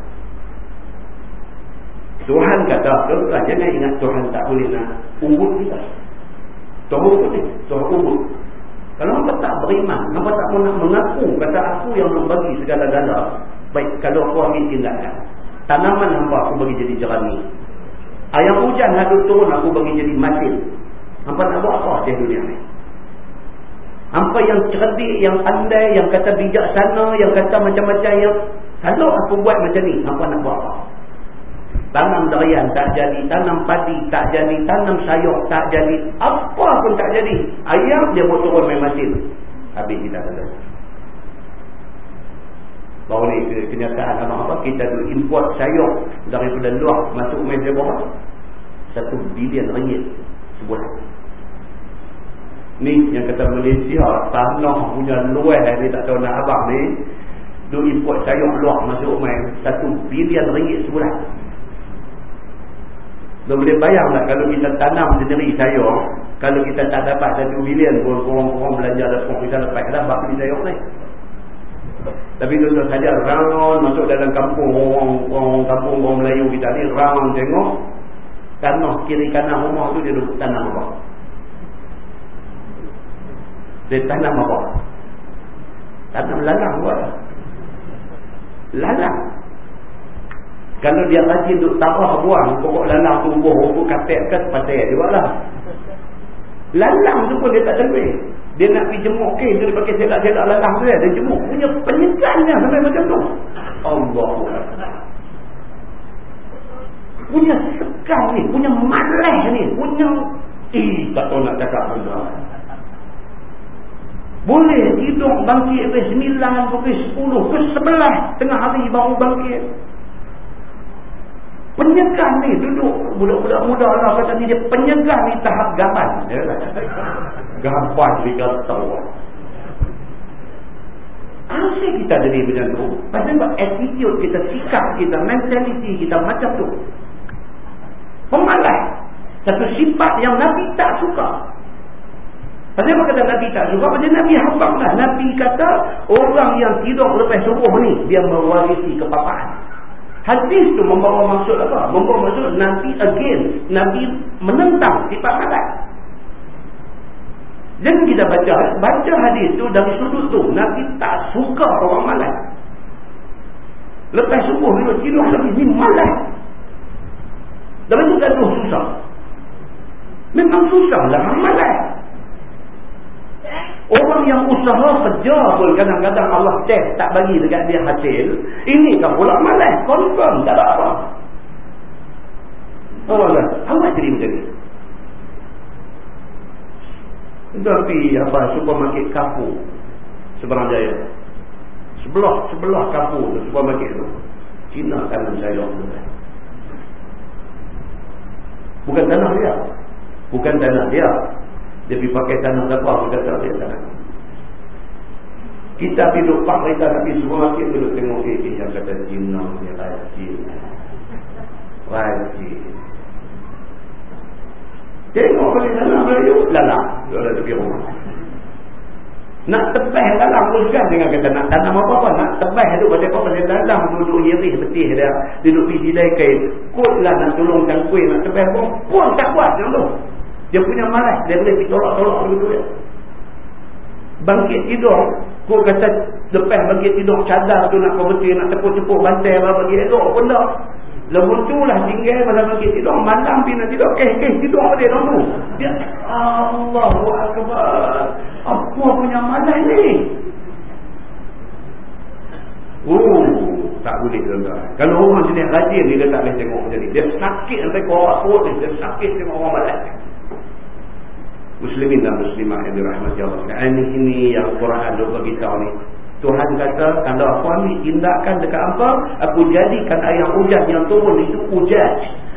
Tuhan kata, tuan jangan ingat Tuhan tak boleh nak ubud kita. Tuhan ni, Tuhan ubud. Kalau hamba tak beriman, hamba tak nak mengaku kata aku yang membagi segala-gala, baik kalau aku ambil tindakan. Tanaman hamba aku bagi jadi jerami. Air hujan hadut turun aku bagi jadi masin. Hampa nak buat apa di dunia ni? Hampa yang cerdik, yang pandai, yang kata bijaksana, yang kata macam-macam yang kalau aku buat macam ni, hampa nak buat apa? Tanam durian tak jadi, tanam padi tak jadi, tanam sayur tak jadi, apa pun tak jadi. Ayam dia buat turun main masin. Habis kita kata. Baru ni kenyataan apa-apa kita tu import sayur daripada luar masuk Malaysia berapa? Satu bilion ringgit sebulan. Ni yang kata Malaysia tanah punya luar ni tak tahu nak abang ni tu import sayur luar masuk main satu bilion ringgit sebulan. Dah boleh bayang tak kalau kita tanam sendiri sayur kalau kita tak dapat satu bilion pun kurang-kurang belanja dapat kita lepas dah bak beli sayur ni. Tapi tuan-tuan saja round masuk dalam kampung orang, orang kampung orang Melayu kita ni round tengok tanah kiri kanan rumah tu dia duduk tanam apa? Dia tanam apa? Tanam lalang buat. Lalang. Kalau dia rajin duduk tarah buang pokok lalang tumbuh pokok katek ke pasal dia buatlah. Lalang tu pun dia tak terbaik. Dia nak pergi jemuk tu dia pakai selak-selak lalang tu ya. Dia jemuk. Punya penyegannya sampai macam tu. Allah. Punya segan ni. Punya malah ni. Punya. Eh tak tahu nak cakap benda. Boleh hidup bangkit ke sembilan ke sepuluh ke sebelah tengah hari baru bangkit. Penyegan ni duduk budak-budak muda lah kata ni dia penyegan ni tahap gaban. Ya lah. Gaban dia tahu. (laughs) Asal kita jadi macam tu? Pasal attitude kita, sikap kita, mentality kita macam tu. Pemalas. Satu sifat yang Nabi tak suka. Pasal apa kata Nabi tak suka? Pasal Nabi habang lah. Nabi kata orang yang tidur lepas subuh ni dia mewarisi kepapaan. Hadis tu membawa maksud apa? Membawa maksud Nabi again. Nabi menentang sifat malas. Jangan kita baca baca hadis tu dari sudut tu. Nabi tak suka orang malas. Lepas subuh dia tidur lagi. Ini malas. Dalam tu kan susah. Memang susah lah malas. Orang yang usaha kerja pun kadang-kadang Allah test tak bagi dekat dia hasil. Ini kan pula malas. Confirm. Tak ada apa. Allah. Awak jadi macam ni. Tapi apa supermarket kapu seberang jaya. Sebelah, sebelah kapu supermarket tu. Cina tanam saya. Bukan tanah dia. Bukan tanah dia. Dia pergi pakai tanah apa Dia kata dia tanah Kita hidup pak kita Tapi semua makin duduk tengok Eh, eh yang kata Cina ni rajin Rajin Tengok balik tanah Melayu Lalang Dia ada tepi rumah nak tebah dalam ruskan dengan kata nak tanam apa-apa. Nak tebah tu pasal apa? Pasal dalam duduk nyerih betih dia. Duduk pergi silai kain. Kutlah nak tolong cangkui nak tebah pun. Pun tak kuat macam tu. Dia punya malas. Dia boleh pergi tolak-tolak begitu ya. Bangkit tidur. Kau kata lepas bangkit tidur cadar tu nak berhenti, nak tepuk-tepuk bantai apa bagi elok pun tak. Lepas tu lah tinggal pada bangkit tidur. Malam pergi nak tidur. Eh, eh, tidur apa dia dulu. Dia, Allah Akbar. Apa punya malas ni? Oh, tak boleh tuan-tuan. Kalau orang sini rajin dia tak boleh tengok macam ni. Dia sakit sampai perut ni. Dia sakit tengok orang malas muslimin dan muslimah yang dirahmati Allah. Ini, ini yang Quran duk bagi tahu ni. Tuhan kata kalau aku ambil tindakan dekat apa aku jadikan ayam hujan yang turun itu hujan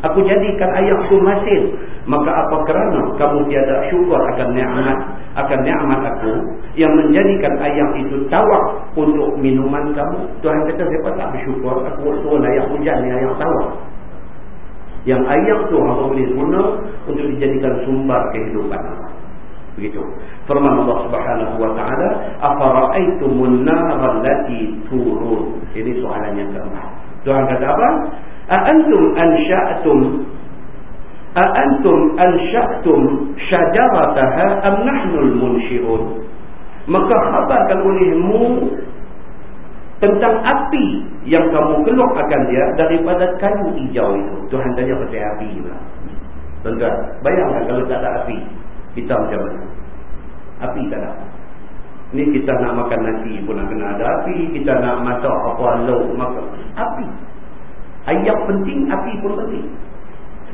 aku jadikan ayam itu masin maka apa kerana kamu tiada syukur akan ni'mat akan ni'mat aku yang menjadikan ayam itu tawak untuk minuman kamu? Tuhan kata siapa tak bersyukur? Aku turun ayam hujan ni ayam tawak yang ayam tu apa boleh guna untuk dijadikan sumber kehidupan. Begitu. Firman Allah Subhanahu wa taala afara'aitumun nar allati turun? Ini soalan yang keempat. Tuhan kata apa? A antum ansha'tum a antum ansha'tum syajarataha am nahnu al-munshi'un maka khabarkan olehmu tentang api yang kamu keluarkan dia daripada kayu hijau itu. Tuhan tanya pasal api juga. Tuan-tuan, bayangkan kalau tak ada api, kita macam mana? Api tak ada. Ni kita nak makan nasi pun nak kena ada api. Kita nak masak apa lauk makan. Api. Ayam penting, api pun penting.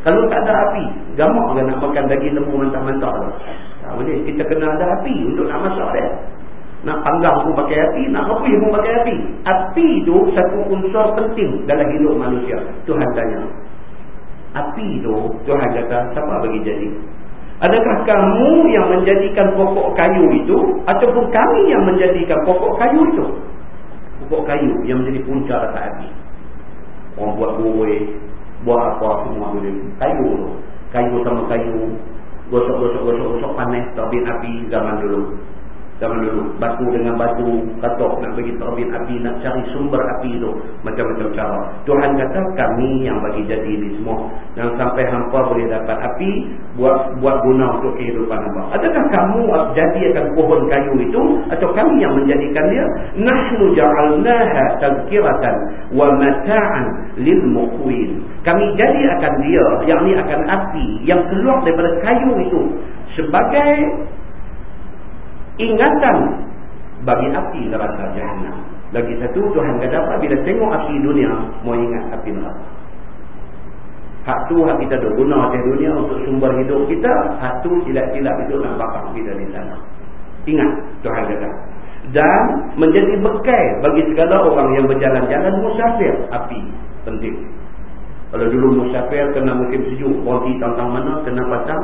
Kalau tak ada api, gamak nak makan daging lembu mentah-mentah. Tak boleh. Kita kena ada api untuk nak masak dia. Nak panggang pun pakai api, nak apa pun pakai api. Api tu satu unsur penting dalam hidup manusia. Tuhan tanya. Api tu, Tuhan kata, siapa bagi jadi? Adakah kamu yang menjadikan pokok kayu itu ataupun kami yang menjadikan pokok kayu itu? Pokok kayu yang menjadi punca atas api. Orang buat buih, buat apa semua boleh. Kayu tu. Kayu sama kayu. Gosok-gosok-gosok-gosok panas terbit api zaman dulu. Zaman dulu, batu dengan batu, katok nak bagi terbit api, nak cari sumber api itu. Macam-macam cara. Tuhan kata, kami yang bagi jadi ini semua. Dan sampai hampa boleh dapat api, buat buat guna untuk kehidupan hampa. Adakah kamu jadikan pohon kayu itu, atau kami yang menjadikan dia? Nahnu ja'alnaha tazkiratan wa mata'an lil muqwin. Kami jadi akan dia, yang ini akan api, yang keluar daripada kayu itu. Sebagai ingatan bagi api neraka jahannam. Lagi satu Tuhan kata apa bila tengok api dunia mau ingat api neraka. Hak tu hak kita dah guna atas dunia untuk sumber hidup kita, hak tu silap-silap itu nak bakar kita di sana. Ingat Tuhan kata. Dan menjadi bekal bagi segala orang yang berjalan-jalan musafir api penting. Kalau dulu musafir kena musim sejuk, berhenti tentang mana, kena pasang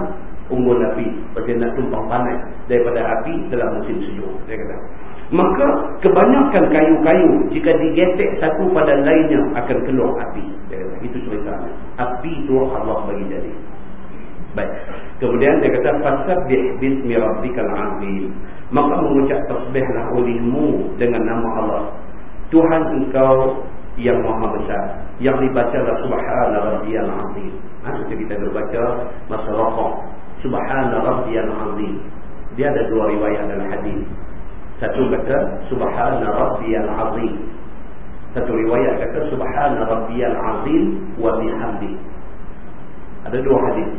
unggul api pasal nak tumpang panas daripada api dalam musim sejuk dia kata. Maka kebanyakan kayu-kayu jika digetek satu pada lainnya akan keluar api. Dia kata itu ceritanya api itu Allah bagi jadi. Baik. Kemudian dia kata fasabbih bismi rabbikal azim. Maka mengucap tasbihlah olehmu dengan nama Allah. Tuhan engkau yang maha besar yang dibaca subhana rabbiyal azim. Ha, kita berbaca masa rokok Subhana rabbiyal azim. Dia ada dua riwayat dalam hadis. Satu kata subhana rabbiyal azim. Satu riwayat kata subhana rabbiyal azim wa bihamdi. Ada dua hadis.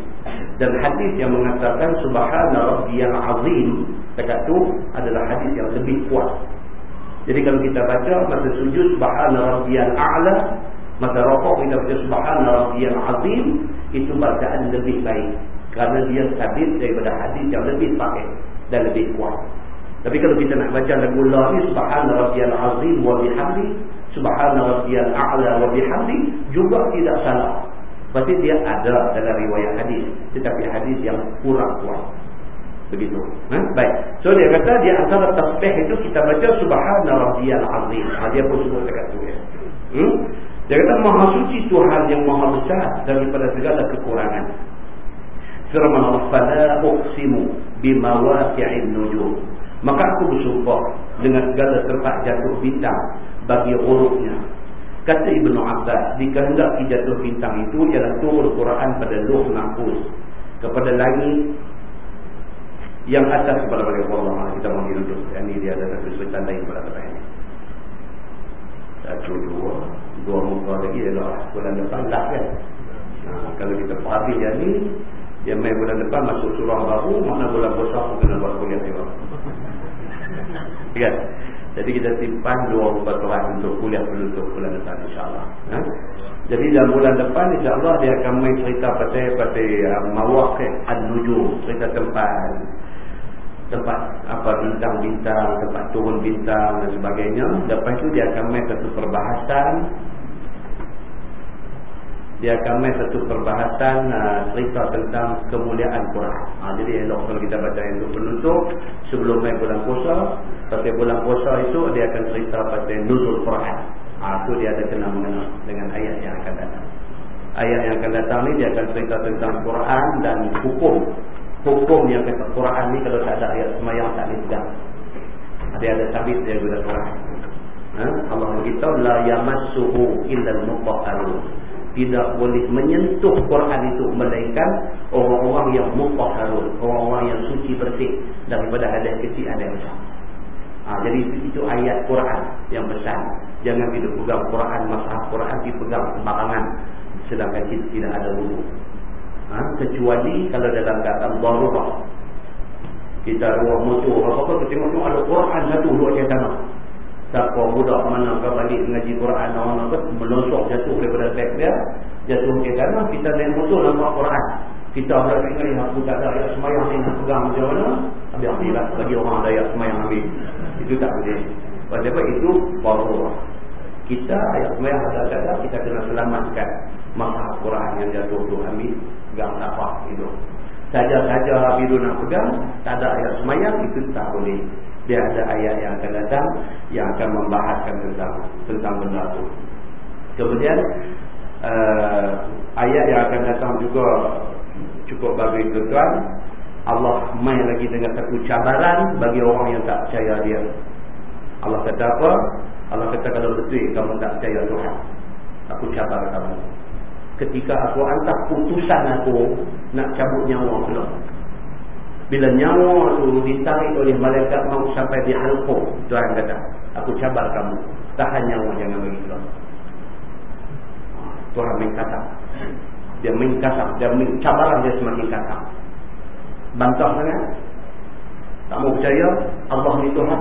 Dan hadis yang mengatakan subhana rabbiyal azim dekat tu adalah hadis yang lebih kuat. Jadi kalau kita baca masa sujud subhana rabbiyal a'la, masa rukuk kita baca subhana rabbiyal azim, itu bacaan lebih baik kerana dia sabit daripada hadis yang lebih sahih dan lebih kuat. Tapi kalau kita nak baca lagu ni subhana rabbiyal azim wa bihamdi subhana rabbiyal a'la wa bihamdi juga tidak salah. Pasti dia ada dalam riwayat hadis tetapi hadis yang kurang kuat. Begitu. Ha? Baik. So dia kata dia antara tasbih itu kita baca subhana rabbiyal azim. Ha, dia pun sebut dekat tu ya. Hmm? Dia kata maha suci Tuhan yang maha besar daripada segala kekurangan firman Allah fala uqsimu bimawaqi'in nujum. Maka aku bersumpah dengan segala tempat jatuh bintang bagi hurufnya kata Ibnu Abbas dikehendaki jatuh bintang itu ialah turun Quran pada Luh Mahfuz kepada langit yang atas kepada bagi Allah. Kita mau duduk. Ini dia ada cerita lain pada tempat ini. Satu dua dua muka lagi adalah bulan depan lah kan. Nah, kalau kita perhati yang ni dia main bulan depan masuk surah baru Mana bulan puasa aku kena buat kuliah juga Kan? Jadi kita simpan dua rupa Tuhan Untuk kuliah penutup bulan depan insyaAllah. Ha? Jadi dalam bulan depan insyaAllah Dia akan main cerita pasal Pasal uh, mawak An-Nujum Cerita tempat. Tempat apa bintang-bintang Tempat turun bintang dan sebagainya. Lepas itu dia akan main satu perbahasan dia akan main satu perbahasan uh, cerita tentang kemuliaan Quran. Ha, jadi elok kalau kita baca itu penutup sebelum main bulan puasa. Pasal bulan puasa itu dia akan cerita pasal nuzul Quran. Ha, itu dia ada kena mengenal dengan ayat yang akan datang. Ayat yang akan datang ni dia akan cerita tentang Quran dan hukum. Hukum yang kata Quran ni kalau tak ada ayat semayang tak pegang. Dia ada sabit dia guna Quran. Ha? Allah beritahu la yamassuhu illa al-mutahharun tidak boleh menyentuh Quran itu melainkan orang-orang yang mutahharun, orang-orang yang suci bersih daripada hadas kecil yang besar. Ha, jadi itu, itu ayat Quran yang pesan. Jangan kita pegang Quran, masalah Quran dipegang sembarangan. Sedangkan kita tidak ada wudhu. Ha, kecuali kalau dalam keadaan darurah. Kita ruang motor. Apa-apa kita tengok-tengok ada Quran satu dua tanah. Siapa budak mana kau balik mengaji Quran orang apa melosok jatuh daripada beg dia, jatuh ke tanah, kita naik motor nampak Quran. Kita pula ni aku tak ada ayat semayang ni nak pegang macam mana? Habis ambil lah bagi orang ada ayat semayang ambil. Itu tak boleh. Sebab itu baru kita ayat semayang ada tak ada kita kena selamatkan masa Quran yang jatuh tu ambil pegang tak apa itu. Saja-saja habis nak pegang tak ada ayat semayang itu tak boleh dia ada ayat yang akan datang yang akan membahaskan tentang tentang benda itu. Kemudian uh, ayat yang akan datang juga cukup bagi tuan Allah main lagi dengan satu cabaran bagi orang yang tak percaya dia. Allah kata apa? Allah kata kalau betul kamu tak percaya Tuhan, aku cabar kamu. Ketika aku hantar putusan aku nak cabut nyawa keluar. Bila nyawa tu ditarik oleh malaikat maut sampai di halqum, Tuhan kata, aku cabar kamu. Tahan nyawa jangan bagi keluar. Tuhan mengkasap. Dia mengkasap. Dia cabaran dia semakin kasap. Bantah sangat. Tak mau percaya Allah ni Tuhan.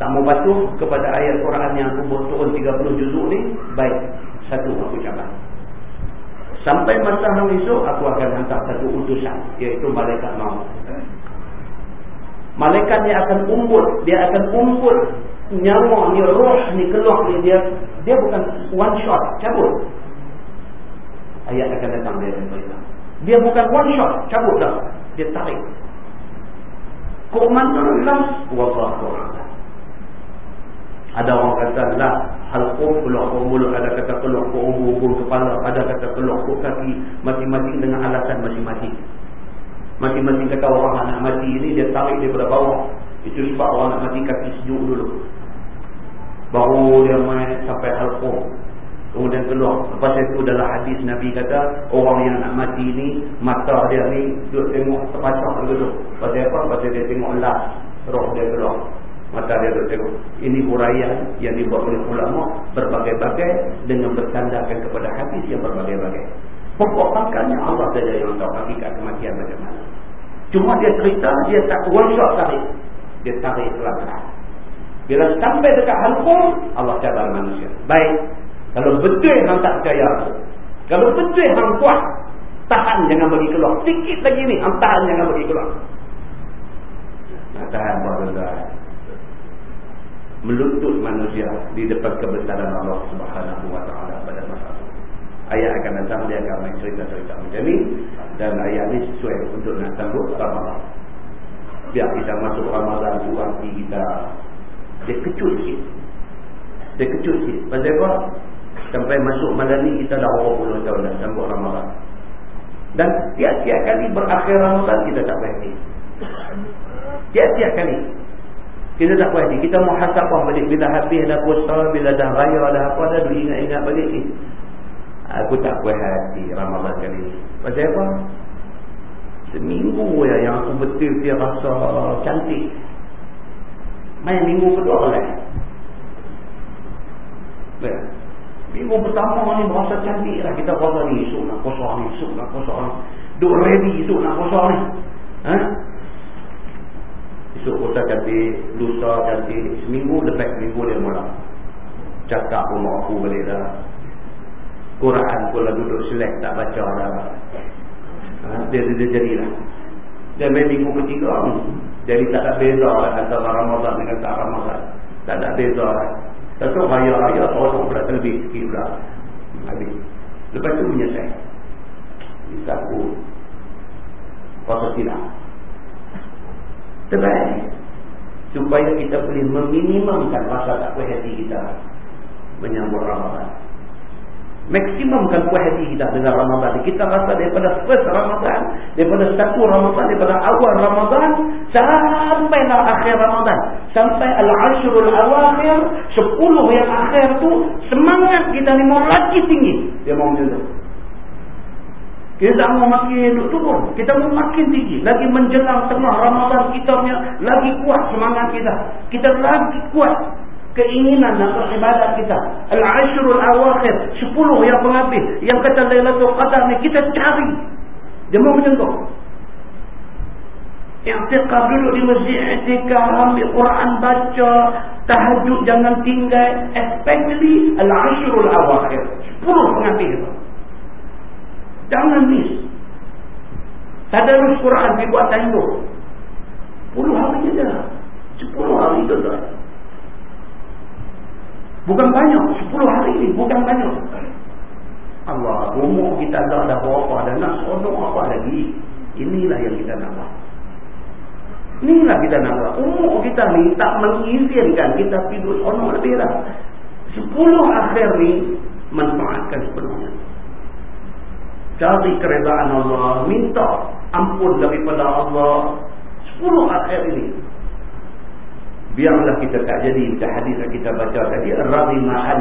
Tak mau patuh kepada ayat Quran yang aku buat turun 30 juzuk ni. Baik. Satu aku cabar. Sampai masa hari esok aku akan hantar satu utusan iaitu malaikat maut. Malaikat ni akan umpul, dia akan umpul nyawa ni roh ni keluar ni dia dia bukan one shot cabut. Ayat akan datang dia beritahu. Dia bukan one shot cabut dah. Dia tarik. Kok mana last wallahu a'lam. Ada orang kata lah halqum keluar ke mulut, ada kata keluar ke umur kepala, ada kata keluar ke kaki, masing-masing dengan alasan masing-masing. Masing-masing kata orang nak mati ini dia tarik daripada bawah. Itu sebab orang nak mati kaki sejuk dulu. Baru dia main sampai halqum. Kemudian keluar. Lepas itu dalam hadis Nabi kata, orang yang nak mati ini, mata dia ni duduk tengok terpacak dulu. Pasal apa? Pasal dia tengok las. Roh dia keluar. Mata dia tengok. Ini huraian yang dibuat oleh ulama berbagai-bagai dengan bertandakan kepada hadis yang berbagai-bagai. Pokok pangkalnya Allah saja yang tahu hakikat kematian macam mana. Cuma dia cerita, dia tak shot tarik. Dia tarik pelan-pelan. Bila sampai dekat halqum, Allah cabar manusia. Baik. Kalau betul hang tak percaya. Kalau betul hang kuat, tahan jangan bagi keluar. Sikit lagi ni, tahan jangan bagi keluar. Tahan buat melutut manusia di depan kebesaran Allah Subhanahu wa taala pada masa itu. Ayat akan datang dia akan main cerita-cerita macam ni dan ayat ni sesuai untuk nak sambut Ramadan. Biar kita masuk Ramadan tu hati kita dia kecut sikit. Dia kecut sikit. Pasal apa? Sampai masuk malam ni kita dah berapa puluh tahun dah sambut Ramadan. Dan tiap-tiap kali berakhir Ramadan kita tak berhenti. Tiap-tiap kali kita tak puas hati. Kita muhasabah balik. Bila habis dah puasa, bila dah raya, dah apa, dah dulu ingat-ingat balik ni. Aku tak puas hati Ramadan kali ni. Pasal apa? Seminggu ya yang aku betul dia rasa cantik. Main minggu kedua lah. Ya. Minggu pertama ni berasa cantik lah. Kita puasa ni esok nak puasa ni, esok nak puasa ni. Duk ready esok nak puasa ni. Ha? Esok kota cantik, lusa cantik, seminggu lepas minggu dia mula. Cakap pun aku balik dah. Quran pula duduk selek tak baca dah. Ha? Dia, dia, dia jadilah. Dia main minggu ketiga Jadi tak ada beza antara Ramadan dengan tak Ramadan. Tak ada beza. Tentu raya-raya orang pula terlebih sikit pula. Habis. Lepas tu menyesal. Bisa aku. Terbaik. Supaya kita boleh meminimumkan rasa tak puas hati kita menyambut Ramadan. Maksimumkan puas hati kita dengan Ramadan. Kita rasa daripada first Ramadan daripada satu Ramadan daripada awal Ramadan sampai lah akhir Ramadan. Sampai al-ashrul awakhir sepuluh yang akhir tu semangat kita ni mau lagi tinggi. Dia mau macam Kita tak mau makin duduk turun. Kita mau makin tinggi. Lagi menjelang tengah Ramadan kita punya. Lagi kuat semangat kita. Kita lagi kuat keinginan nak beribadat kita. Al-Ashrul Awakhir. Sepuluh yang penghabis. Yang kata Laylatul Qadar ni kita cari. Dia mau menyentuh. I'tiqah duduk di masjid. I'tiqah ambil Quran baca. Tahajud jangan tinggal. Especially Al-Ashrul Awakhir. Sepuluh penghabis itu. Jangan miss. Tadarus Quran dibuat tanduk. Puluh hari saja. Sepuluh hari itu dah. Bukan banyak. Sepuluh hari ini. Bukan banyak. Allah. Umur kita dah dah berapa. Dan nak sonok apa lagi. Inilah yang kita nak buat. Inilah kita nak buat. Umur kita ni tak mengizinkan kita tidur sonok lebih dah. Sepuluh akhir ni manfaatkan sepenuhnya. Cari keredaan Allah. Minta ampun daripada Allah. Sepuluh akhir ini. Biarlah kita tak jadi macam hadis yang kita baca tadi. Radhi ma'al.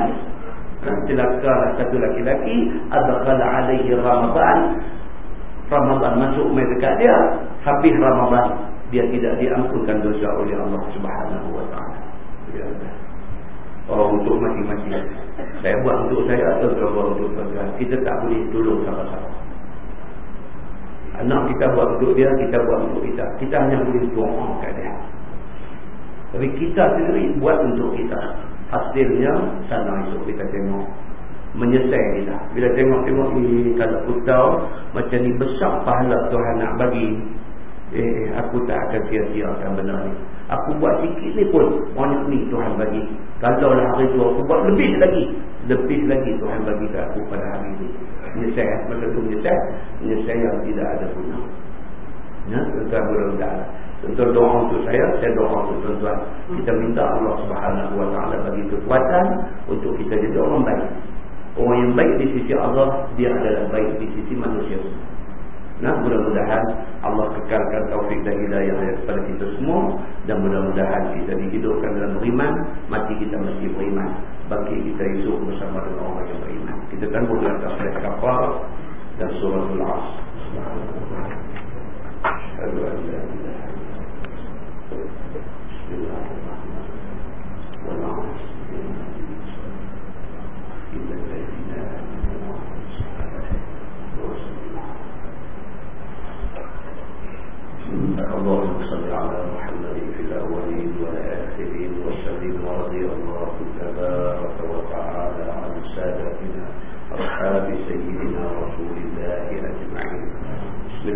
Ha, celakalah satu laki-laki. Adakala alaihi Ramadan. Ramadan masuk mai dekat dia. Habis Ramadan. Dia tidak diampunkan dosa oleh Allah subhanahu wa ta'ala. Biarlah. Oh, untuk masing-masing. Saya buat untuk saya atau saya buat untuk tuan Kita tak boleh tolong sama-sama. Anak kita buat untuk dia, kita buat untuk kita. Kita hanya boleh doa kat dia. Tapi kita sendiri buat untuk kita. Hasilnya, sana esok kita tengok. Menyesal kita. Bila tengok-tengok kalau aku tahu, macam ni besar pahala Tuhan nak bagi. Eh, aku tak akan sia-siakan benda ni. Aku buat sikit ni pun banyak ni Tuhan bagi. Kalau lah hari tu aku buat lebih lagi. Lebih lagi Tuhan bagi ke aku pada hari ini. Menyesal. Masa tu menyesal. Menyesal yang tidak ada guna. Ya, tuan-tuan mudah-mudahan. Tuan-tuan doa untuk saya, saya doa untuk tuan-tuan. Kita minta Allah subhanahu ta'ala bagi kekuatan untuk kita jadi orang baik. Orang yang baik di sisi Allah, dia adalah baik di sisi manusia. Nah, mudah-mudahan Allah kekalkan taufik dan hidayah kepada kita semua dan mudah-mudahan kita dihidupkan dalam beriman, mati kita mesti beriman. Bagi kita esok bersama dengan orang yang beriman. Kita kan atas ayat kapal dan surah Al-As. Bismillahirrahmanirrahim.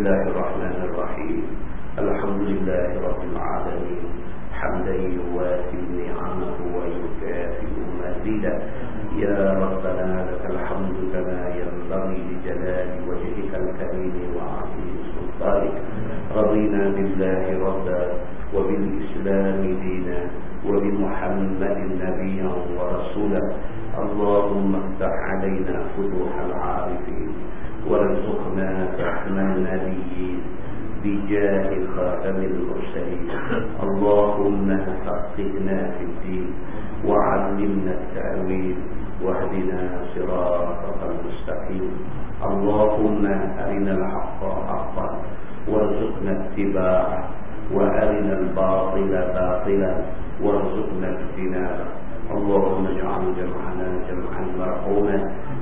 الله الرحمن الرحيم. الحمد لله رب العالمين. حمدا يوافي نعمه ويكافئ مزيدا. يا ربنا لك الحمد كما ينبغي لجلال وجهك الكريم وعظيم سلطانك. رضينا بالله ربا وبالإسلام دينا وبمحمد نبيا ورسولا. اللهم افتح علينا فتوح العارفين. وارزقنا فهم النبيين بجاه خاتم المرسلين. اللهم فقهنا في الدين وعلمنا التأويل واهدنا صراطك المستقيم. اللهم أرنا الحق حقا وارزقنا اتباعه وأرنا الباطل باطلا وارزقنا اجتنابه. اللهم اجعل جمعنا جمعا مرحوما